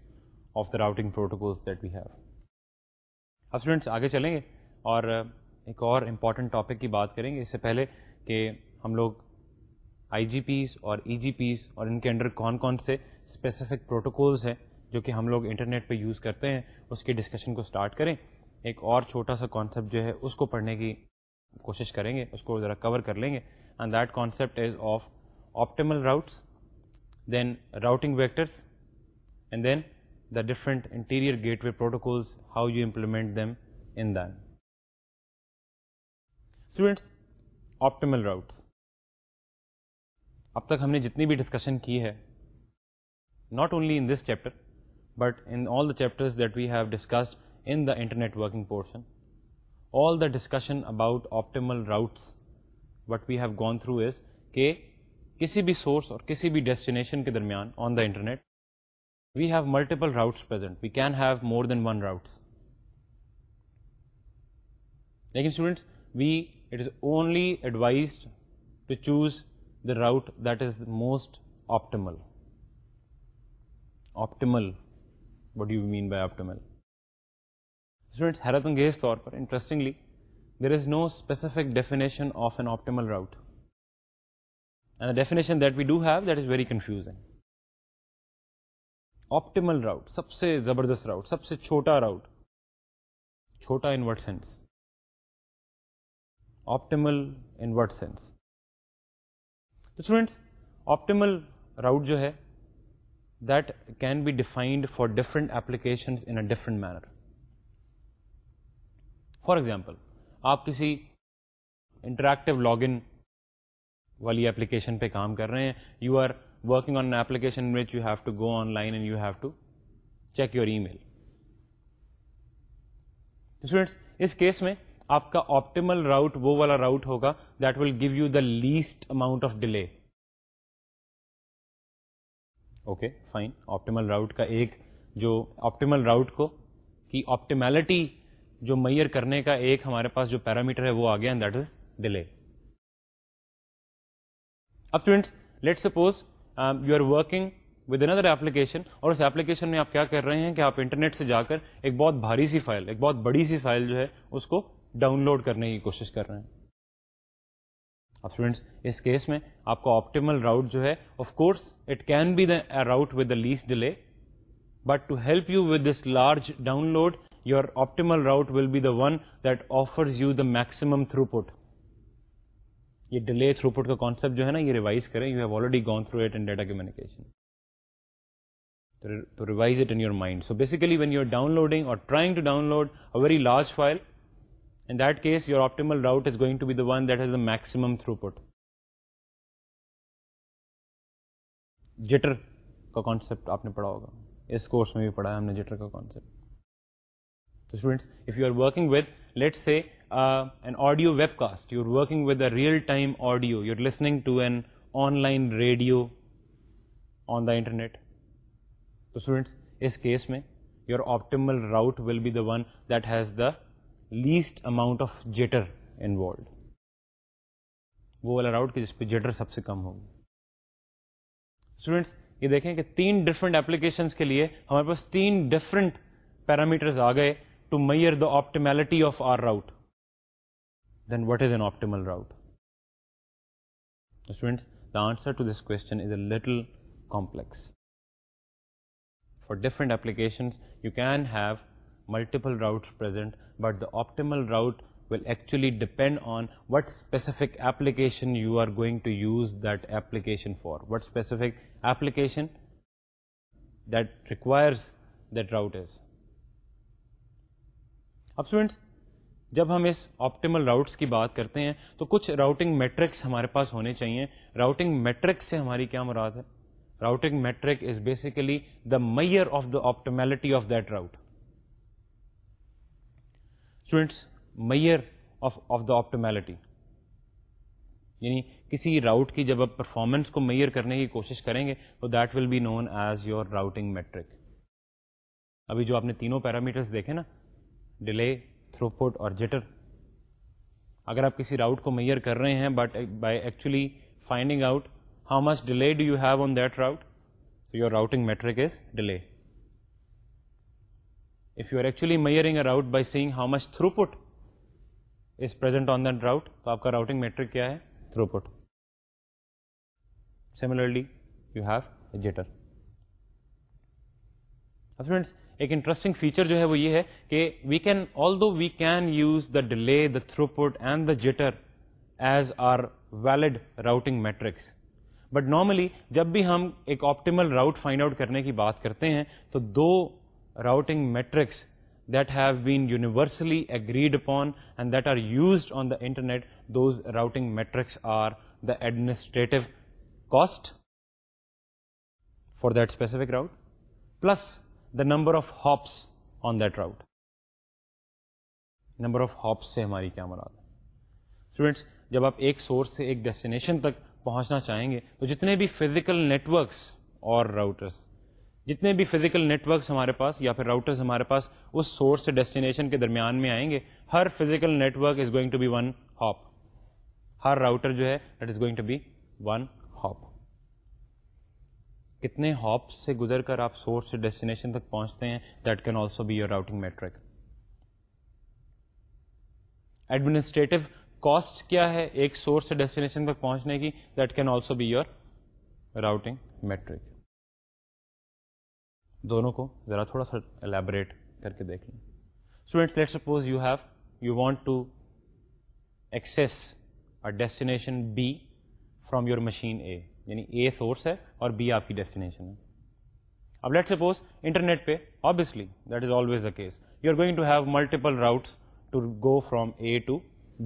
of the routing protocol that we have اب اسٹوڈینٹس آگے چلیں گے اور ایک اور امپارٹنٹ ٹاپک کی بات کریں گے اس سے پہلے کہ ہم لوگ آئی جی پیز اور ای جی پیز اور ان کے انڈر کون کون سے اسپیسیفک پروٹوکولس ہیں جو کہ ہم لوگ انٹرنیٹ پہ یوز کرتے ہیں اس کے ڈسکشن کو اسٹارٹ کریں ایک اور چھوٹا سا کانسیپٹ جو ہے اس کو پڑھنے کی کوشش کریں گے اس کو ذرا کور کر لیں گے and that concept is of optimal routes then routing vectors and then the different interior gateway protocols how you implement them in then students optimal routes اب تک ہم نے جتنی بھی ڈسکشن کی ہے not only in this chapter but in all the chapter that we have discussed in the internetworking portion all the discussion about optimal routes what we have gone through is کہ کسی بھی سورس اور کسی بھی ڈیسٹینیشن کے درمیان on the internet we have multiple routes present we can have more than one routes لیکن students we it is only advised to choose route that is most optimal optimal what do you mean by optimal پر interestingly there is no specific definition of an optimal route and definition that we do have that is very confuse optimal route سب سے زبردست راؤٹ سب سے چھوٹا راؤٹ چھوٹا in what sense optimal in what sense تو اسٹوڈینٹس آپٹیمل راؤٹ جو ہے that can be defined for different application different manner for example آپ کسی انٹریکٹو لاگ ان والی ایپلیکیشن پہ کام کر رہے ہیں you are working on application which you have to go online and you have to check your email اس کیس میں آپ کا آپٹیمل راؤٹ وہ والا راؤٹ ہوگا that will give you the least amount of delay okay fine optimal route کا ایک جو آپٹیمل راؤٹ کو جو میئر کرنے کا ایک ہمارے پاس جو پیرامیٹر ہے وہ آ اینڈ دیٹ از ڈیلے اب students let suppose you are working with another application اور اس ایپلیکیشن میں آپ کیا کر رہے ہیں کہ آپ انٹرنیٹ سے جا کر ایک بہت بھاری سی فائل ایک بہت بڑی سی فائل جو ہے اس کو ڈاؤن لوڈ کرنے کی کوشش کر رہے ہیں اب اسٹوڈینٹس اس کیس میں آپ کا آپٹیمل راؤٹ جو ہے of course it can be the route with the least delay but to help you with this large download your optimal route will be the one that offers you the maximum throughput یہ ڈیلے تھرو پٹ کا کانسپٹ جو ہے نا یہ ریوائز کریں you have already gone through it and data communication communication your mind so basically when you are downloading اور trying to download a very large file آپ route is going to be wait is a maximum throughput jitter کا کانسیپٹ آپ نے پڑھا ہوگا اس کورس میں بھی پڑھا ہے ہم نے جٹر کا concepts if you are working with let see an audio webcast you are working with a real time audio you are listening to an online radio on the internet تو اس کیس میں your optimal route will be the one that has the least amount of jitter involved وہ والا راؤٹ کہ جس پہ جیٹر سب سے کم ہوگی اسٹوڈینٹس یہ دیکھیں کہ تین ڈفرنٹ اپلیکیشنس کے لیے ہمارے پاس تین ڈفرنٹ پیرامیٹرز آ گئے to measure the optimality of our route then what is an optimal route students the answer to this question is a little complex for different applications you can have routes present but the optimal route will actually depend on what specific application you are going to use that application for what specific application that requires that route is اب اسٹوڈینٹس جب ہم اس آپٹیمل راؤٹس کی بات کرتے ہیں تو کچھ راؤٹنگ میٹرکس ہمارے پاس ہونے چاہیے راؤٹنگ میٹرک سے ہماری کیا مراد ہے routing metric is basically the measure of the optimality of that route students measure of the optimality یعنی کسی راؤٹ کی جب آپ پرفارمنس کو میئر کرنے کی کوشش کریں گے تو that will be known as your routing metric ابھی جو آپ نے تینوں پیرامیٹرس دیکھے نا ڈیلے تھرو پٹ اور جٹر اگر آپ کسی راؤٹ کو میئر کر رہے ہیں but by actually finding out how much delay do you have on that route your routing metric is delay چولی میئرنگ اراؤٹ بائی سیگ how much throughput is print on داؤٹنگ metric کیا ہے تھرو پٹ سملرلی یو ہیوٹر ایک انٹرسٹنگ فیچر جو ہے وہ یہ ہے کہ we can all do we can use the delay the throughput and the jitter as our valid routing metrics but normally جب بھی ہم ایک آپٹیمل راؤٹ فائنڈ آؤٹ کرنے کی بات کرتے ہیں تو دو routing metrics that have been universally agreed upon and that are used on the internet those routing metrics are the administrative cost for دفک route plus the number of hops on that route number of hops سے ہماری کیا مراد اسٹوڈینٹس جب آپ ایک سورس سے ایک ڈیسٹینیشن تک پہنچنا چاہیں گے تو جتنے بھی فزیکل نیٹورکس اور راؤٹرس جتنے بھی فزیکل نیٹ ورکس ہمارے پاس یا پھر راؤٹرس ہمارے پاس اس سورس سے ڈیسٹینیشن کے درمیان میں آئیں گے ہر net network is going to be one hop ہر راؤٹر جو ہے that is going to be one hop کتنے ہاپ سے گزر کر آپ سورس سے ڈیسٹینیشن تک پہنچتے ہیں that can also be your routing metric administrative cost کیا ہے ایک سورس سے ڈیسٹینیشن تک پہنچنے کی that can also be your routing metric دونوں کو ذرا تھوڑا سا الیبوریٹ کر کے دیکھ لیں student let suppose you have you want to access destination B from your machine A یعنی اے سورس ہے اور بی آپ کی ڈیسٹینیشن ہے اب لیٹ سپوز انٹرنیٹ پہ obviously that is always a case you are going to have multiple routes to go from A to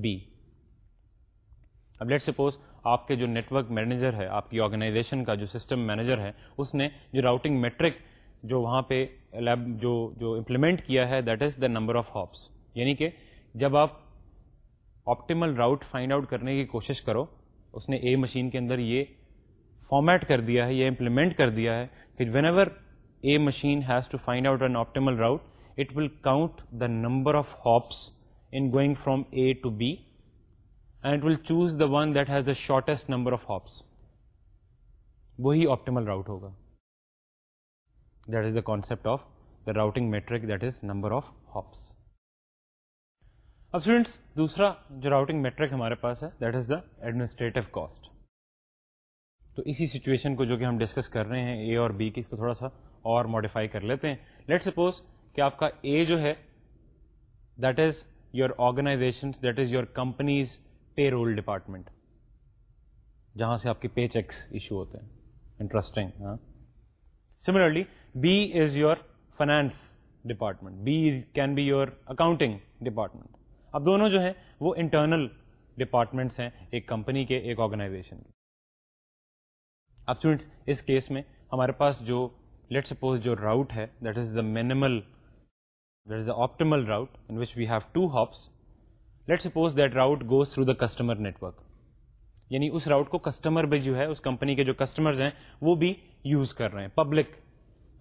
B اب لیٹ سپوز آپ کے جو نیٹورک مینیجر ہے آپ کی آرگنائزیشن کا جو سسٹم مینیجر ہے اس نے جو راؤٹنگ میٹرک جو وہاں پہ لیب جو جو امپلیمنٹ کیا ہے that is the number of hops یعنی کہ جب آپ آپٹیمل راؤٹ فائنڈ آؤٹ کرنے کی کوشش کرو اس نے اے مشین کے اندر یہ فارمیٹ کر دیا ہے یہ امپلیمنٹ کر دیا ہے کہ whenever a machine has to find out an optimal route it will count the number of hops in going from A to B and it will choose the one that has the shortest number of hops وہی آپٹیمل راؤٹ ہوگا routing metric that is number of hops اب اسٹوڈینٹس دوسرا جو راؤٹنگ میٹرک ہمارے پاس ہے that is the administrative cost تو اسی سچویشن کو جو کہ ہم ڈسکس کر رہے ہیں اے اور بی کی اس کو تھوڑا سا اور ماڈیفائی کر لیتے ہیں لیٹ سپوز کہ آپ کا اے جو ہے that is your organization that is your companies payroll department جہاں سے آپ کے پے چیکس ایشو ہوتے ہیں انٹرسٹنگ ہاں similarly B is your finance department B is can be your accounting department اب دونوں جو ہیں وہ انٹرنل ڈپارٹمنٹس ہیں ایک کمپنی کے ایک آرگنائزیشن کے اب سوڈینٹس اس کیس میں ہمارے پاس جو لیٹ سپوز جو راؤٹ ہے that is the minimal that is the optimal route in which we have two hops let suppose that route goes through the customer network یعنی اس راؤٹ کو کسٹمر بھی جو ہے اس کمپنی کے جو کسٹمرز ہیں وہ بھی یوز کر رہے ہیں پبلک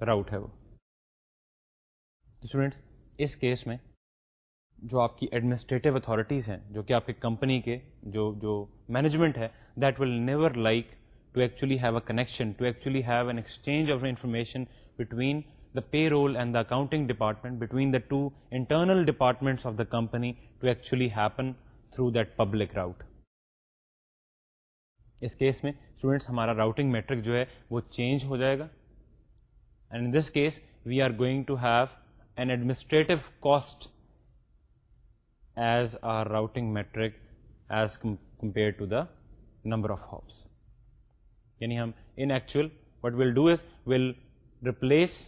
راؤٹ ہے وہ اسٹوڈینٹس اس کیس میں جو آپ کی ایڈمنسٹریٹو اتھارٹیز ہیں جو کہ آپ کی کمپنی کے جو جو مینجمنٹ ہے that will never like to actually have a connection to actually have an exchange of information between the payroll and the accounting department between the two internal departments of the company to actually happen through that public route اس کیس میں اسٹوڈینٹس ہمارا راؤٹنگ میٹرک جو ہے وہ چینج ہو جائے گا and this case we are going to have an administrative cost as آرٹنگ matric as compare to the number of hops یعنی ہم in actual what we'll do is will replace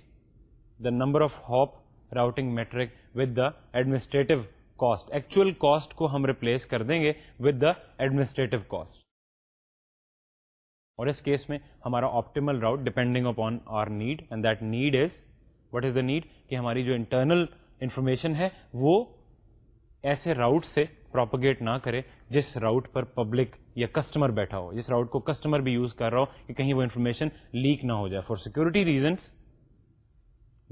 the number of hop routing metric with the administrative cost actual cost کو ہم ریپلیس کر دیں گے ود دا ایڈمنسٹریٹو کاسٹ اور اس کیس میں ہمارا optimal route depending upon our need and that need is what is the need کہ ہماری جو انٹرنل انفارمیشن ہے وہ ایسے راؤٹ سے پروپگیٹ نہ کرے جس راؤٹ پر پبلک یا کسٹمر بیٹھا ہو جس راؤٹ کو کسٹمر بھی یوز کر رہا ہو کہ کہیں وہ انفارمیشن لیک نہ ہو جائے for security reasons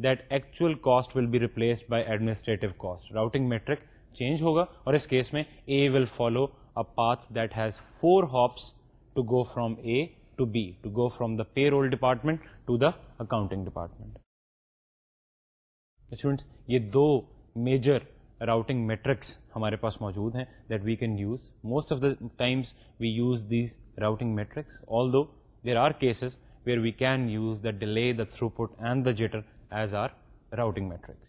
that actual cost will be replaced by administrative cost routing metric change ہوگا اور اس کیس میں A will follow a path that has four hops to go from A B to go from the pair department to accounting department یہ دو میجر راؤٹنگ میٹرکس ہمارے پاس موجود ہیں they can use most of the times we use these routing metrics are cases where we can use the delay the throughput and the jitter as our routing metrics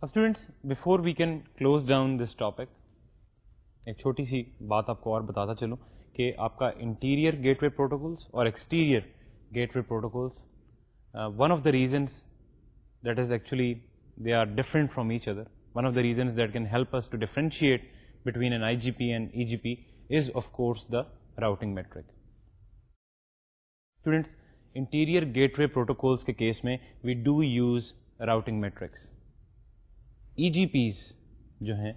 اب students before we can close down this topic ایک چھوٹی سی بات آپ کو اور بتاتا چلو کہ آپ کا انٹیریئر گیٹ وے پروٹوکولس اور exterior gateway protocols one of the reasons that is actually they are different from each other one of the reasons that can help us to differentiate between an I G P and E G P is of course the routing metric students interior gateway protocols کے کیس میں we do use routing metrics E G Ps جو ہیں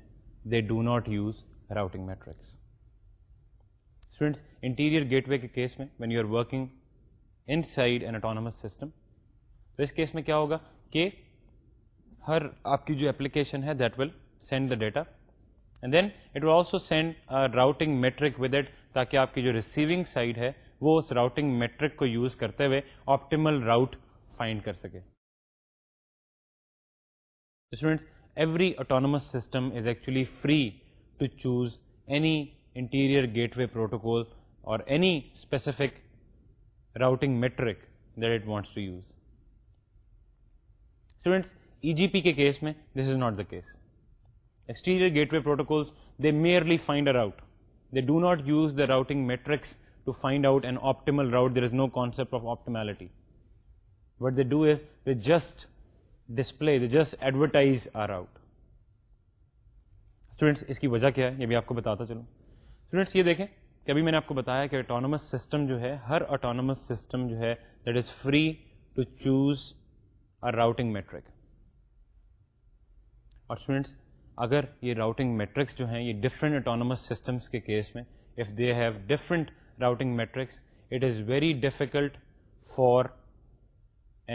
they do not use routing metrics students interior gateway کے کیس میں when you are working inside an autonomous system تو اس کیس میں کیا ہوگا کہ ہر آپ کی جو اپلیکیشن ہے that will send the data and then it will also send routing metric with it تاکہ آپ کی جو ریسیونگ سائڈ ہے وہ اس راؤٹنگ میٹرک کو یوز کرتے ہوئے آپٹیمل راؤٹ فائنڈ کر سکے students every autonomous system is actually free to choose any interior gateway protocol اور any specific routing metric that it wants to use students E G P کے کیس میں دس is not the case exterior gateway protocols they merely find a route they do not use the routing metrics to find out an optimal route there is no concept of optimality what they do is they just display they just advertise a route students اس کی وجہ کیا ہے یہ بھی آپ کو بتاتا چلوں اسٹوڈینٹس یہ دیکھیں کہ ابھی میں نے آپ کو بتایا کہ اٹانومس سسٹم جو ہے ہر اٹانومس سسٹم جو ہے that is free to choose a routing metric اور اسٹوڈینٹس اگر یہ راؤٹنگ میٹرکس جو ہیں یہ ڈفرینٹ اٹانومس سسٹمس کے کیس میں if they have different routing metrics it is very difficult for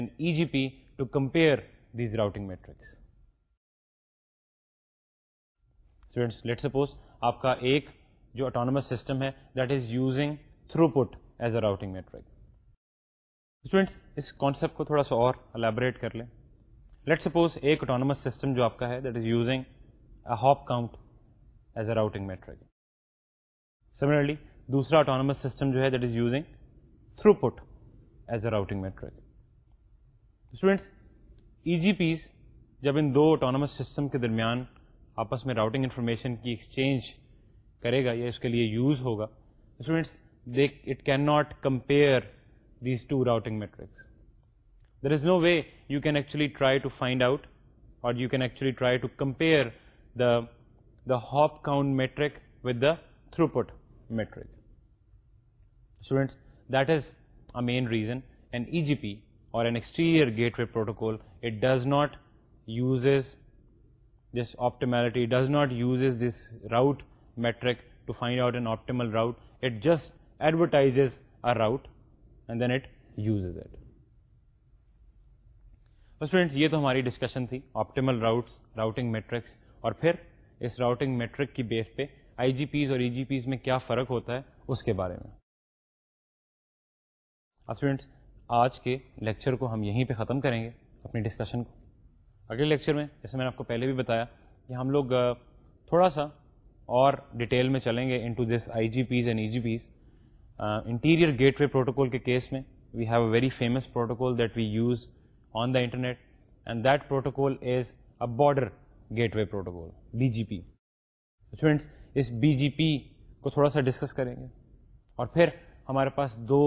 an E G P to compare these routing metrics students let suppose آپ کا ایک جو اٹانومس سسٹم ہے that is using throughput as a routing metric students اس کانسیپٹ کو تھوڑا سا اور الیبوریٹ کر لیں لیٹ سپوز ایک اٹانومس سسٹم جو آپ کا ہے that is using a hop count as a routing metric similarly دوسرا اٹانومس سسٹم جو ہے that is using throughput as a routing metric students E G Ps جب ان دو اٹانومس سسٹم کے درمیان آپس میں راؤٹنگ انفارمیشن کی ایکسچینج کرے گا یا اس کے لیے یوز ہوگا students they it can not compare these two routing metrics there is no way you can actually try to find out اور you can actually try to compare the the hop count metric with the throughput metric students that is a main reason an E G P اور an exterior gateway protocol it does not uses this optimality does not uses this route metric to find out and optimal route it just advertise are route and then it use is it friends یہ تو ہماری ڈسکشن تھی آپٹیمل راؤٹس راؤٹنگ میٹرکس اور پھر اس راؤٹنگ میٹرک کی بیس پہ آئی جی پیز اور ای جی پیز میں کیا فرق ہوتا ہے اس کے بارے میں اسٹوڈینٹس آج کے لیکچر کو ہم یہیں پہ ختم کریں گے اپنی ڈسکشن کو اگلے لیکچر میں جیسے میں نے آپ کو پہلے بھی بتایا کہ ہم لوگ تھوڑا سا اور ڈیٹیل میں چلیں گے into this I G Ps and E G Ps interior gateway protocol کے کیس میں we have a very famous protocol that we use on the internet and that protocol is a border gateway protocol B G P students اس بی جی پی کو تھوڑا سا ڈسکس کریں گے اور پھر ہمارے پاس دو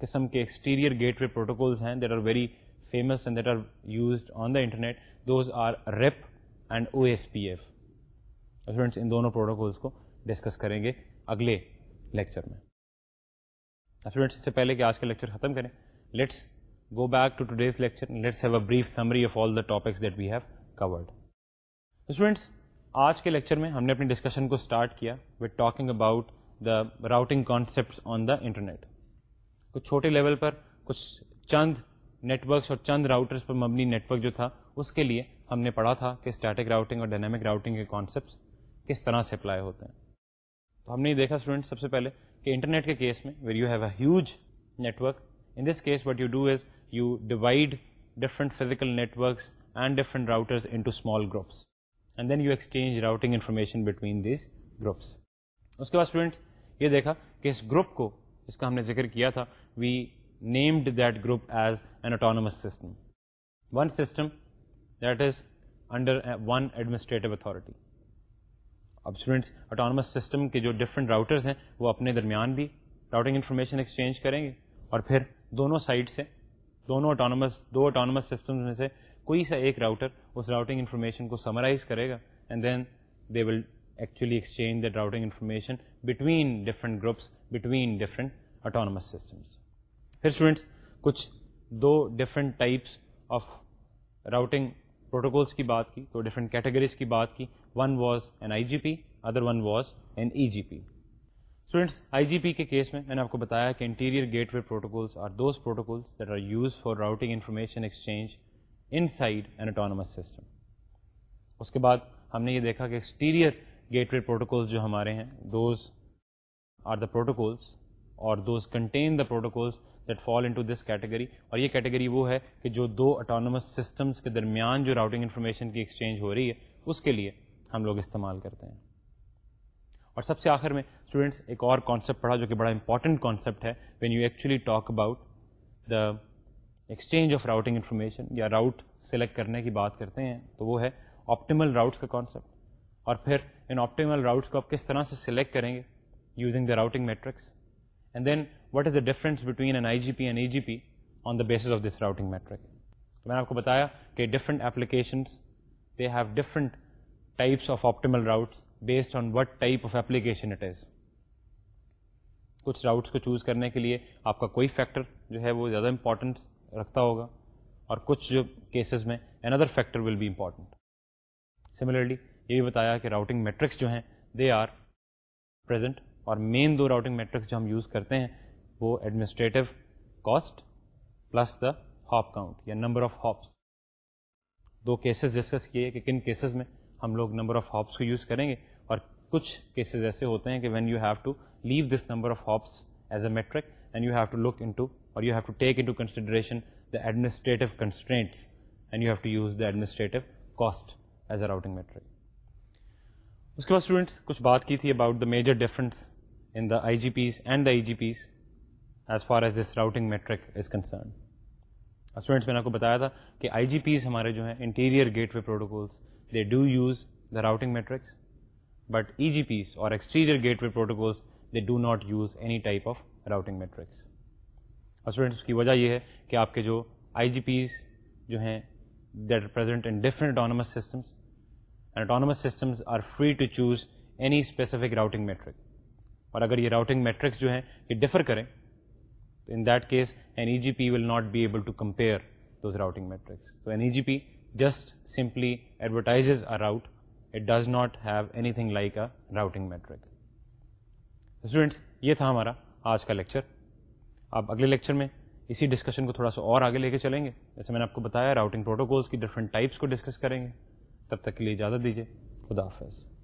قسم کے ایکسٹیریئر گیٹ وے پروٹوکولز ہیں that are very famous and that are used on the internet those are RIP and O S P F ان دونوں پروٹوکولس کو ڈسکس کریں گے اگلے لیکچر میں اس سے پہلے کہ آج کا لیکچر ختم کریں let's go back to today's lecture آج کے لیکچر میں ہم نے اپنی ڈسکشن کو اسٹارٹ کیا with talking about the routing concepts on the internet کچھ چھوٹے لیول پر کچھ چند نیٹورکس اور چند راؤٹرس پر مبنی نیٹورک جو تھا اس کے لیے ہم نے پڑھا تھا کہ اسٹیٹک راؤٹنگ اور ڈائنامک راؤٹنگ کے کانسیپٹس کس طرح سے اپلائی ہوتے ہیں تو ہم نے یہ دیکھا اسٹوڈنٹ سب سے پہلے کہ انٹرنیٹ کے کیس میں where you have a huge network in this case what you do is you divide different physical net works and different routers into small groups and then you exchange routing information between these groups اس کے بعد اسٹوڈنٹ یہ دیکھا کہ اس گروپ کو اس کا ہم نے ذکر کیا تھا we named that group as an autonomous system one system that is under one administrative authority اب اسٹوڈینٹس اٹانومس سسٹم کے جو ڈفرنٹ راؤٹرز ہیں وہ اپنے درمیان بھی راؤٹنگ انفارمیشن ایکسچینج کریں گے اور پھر دونوں سائڈ سے دونوں اٹانومس دو اٹانومس سسٹمز میں سے کوئی سا ایک راؤٹر اس راؤٹنگ انفارمیشن کو سمرائز کرے گا and then they will actually exchange that routing information between different groups between different autonomous systems پھر اسٹوڈنٹس کچھ دو different types of routing protocols کی بات کی دو ڈفرینٹ کیٹیگریز کی بات کی one was an I G P other one was an E G P students I G P کے کیس میں میں نے آپ کو بتایا کہ interior gateway protocols are those protocols that are use for routing information exchange inside an autonomous system اس کے بعد ہم نے یہ دیکھا کہ ایکسٹیریئر گیٹ وے پروٹوکولس جو ہمارے ہیں دوز آر دا پروٹوکولس اور those contain the protocols that fall into this category اور یہ کیٹیگری وہ ہے کہ جو دو اٹانومس سسٹمس کے درمیان جو راؤٹنگ انفارمیشن کی ایکسچینج ہو رہی ہے اس کے لیے ہم لوگ استعمال کرتے ہیں اور سب سے آخر میں اسٹوڈنٹس ایک اور کانسیپٹ پڑھا جو کہ بڑا امپارٹنٹ کانسیپٹ ہے when you actually talk about the exchange of routing information یا راؤٹ سلیکٹ کرنے کی بات کرتے ہیں تو وہ ہے آپٹیمل راؤٹ کا کانسیپٹ اور پھر ان آپٹیمل راؤٹس کو آپ کس طرح سے سلیکٹ کریں گے using the routing metrics and then what is the difference between an I G P and E G P on the basis of this routing metric میں نے آپ کو بتایا کہ different applications they have different types of optimal route based on what type of application it کچھ راؤٹس کو چوز کرنے کے لیے آپ کا کوئی فیکٹر جو ہے وہ زیادہ امپورٹنٹ رکھتا ہوگا اور کچھ جو کیسز میں این ادر فیکٹر ول بھی امپورٹنٹ سملرلی یہ بھی بتایا کہ راؤٹنگ میٹرکس جو ہیں دے آر پریزنٹ اور مین دو راؤٹنگ میٹرکس جو ہم یوز کرتے ہیں وہ administrative cost plus the hop count یا نمبر آف ہاپس دو کیسز ڈسکس کیے کہ کن کیسز میں ہم لوگ نمبر آف ہاپس کو یوز کریں گے اور کچھ کیسز ایسے ہوتے ہیں کہ when you have to leave this number of hops as a metric and you have to look in to اور you have to take in to consideration the administrative constraints and you have to use the administrative cost as a routing metric اس کے بعد اسٹوڈنٹس کچھ بات کی تھی about the major difference in the I G Ps and the I G Ps as far as this routing metric is concern students میں نے آپ کو بتایا تھا کہ آئی جی پیز ہمارے جو ہیں interior gateway protocols they do use the routing metrics but E G Ps اور exterior gateway protocols they do not use any type of routing metrics اور اسٹوڈینٹس کی وجہ یہ ہے کہ آپ کے جو آئی جی پیز جو ہیں that are present in different autonomous systems and autonomous systems are free to choose any specific routing metric اور اگر یہ راؤٹنگ میٹرکس جو ہیں یہ ڈفر کریں تو in that case an E G P will not be able to compare those routing metrics تو an E G P just simply advertises are route it does not have anything like a routing metric students یہ تھا ہمارا آج کا لیکچر آپ اگلے لیکچر میں اسی ڈسکشن کو تھوڑا سا اور آگے لے کے چلیں گے جیسے میں نے آپ کو بتایا راؤٹنگ پروٹوکولس کی ڈفرنٹ ٹائپس کو ڈسکس کریں گے تب تک کے لیے اجازت دیجیے خدا حافظ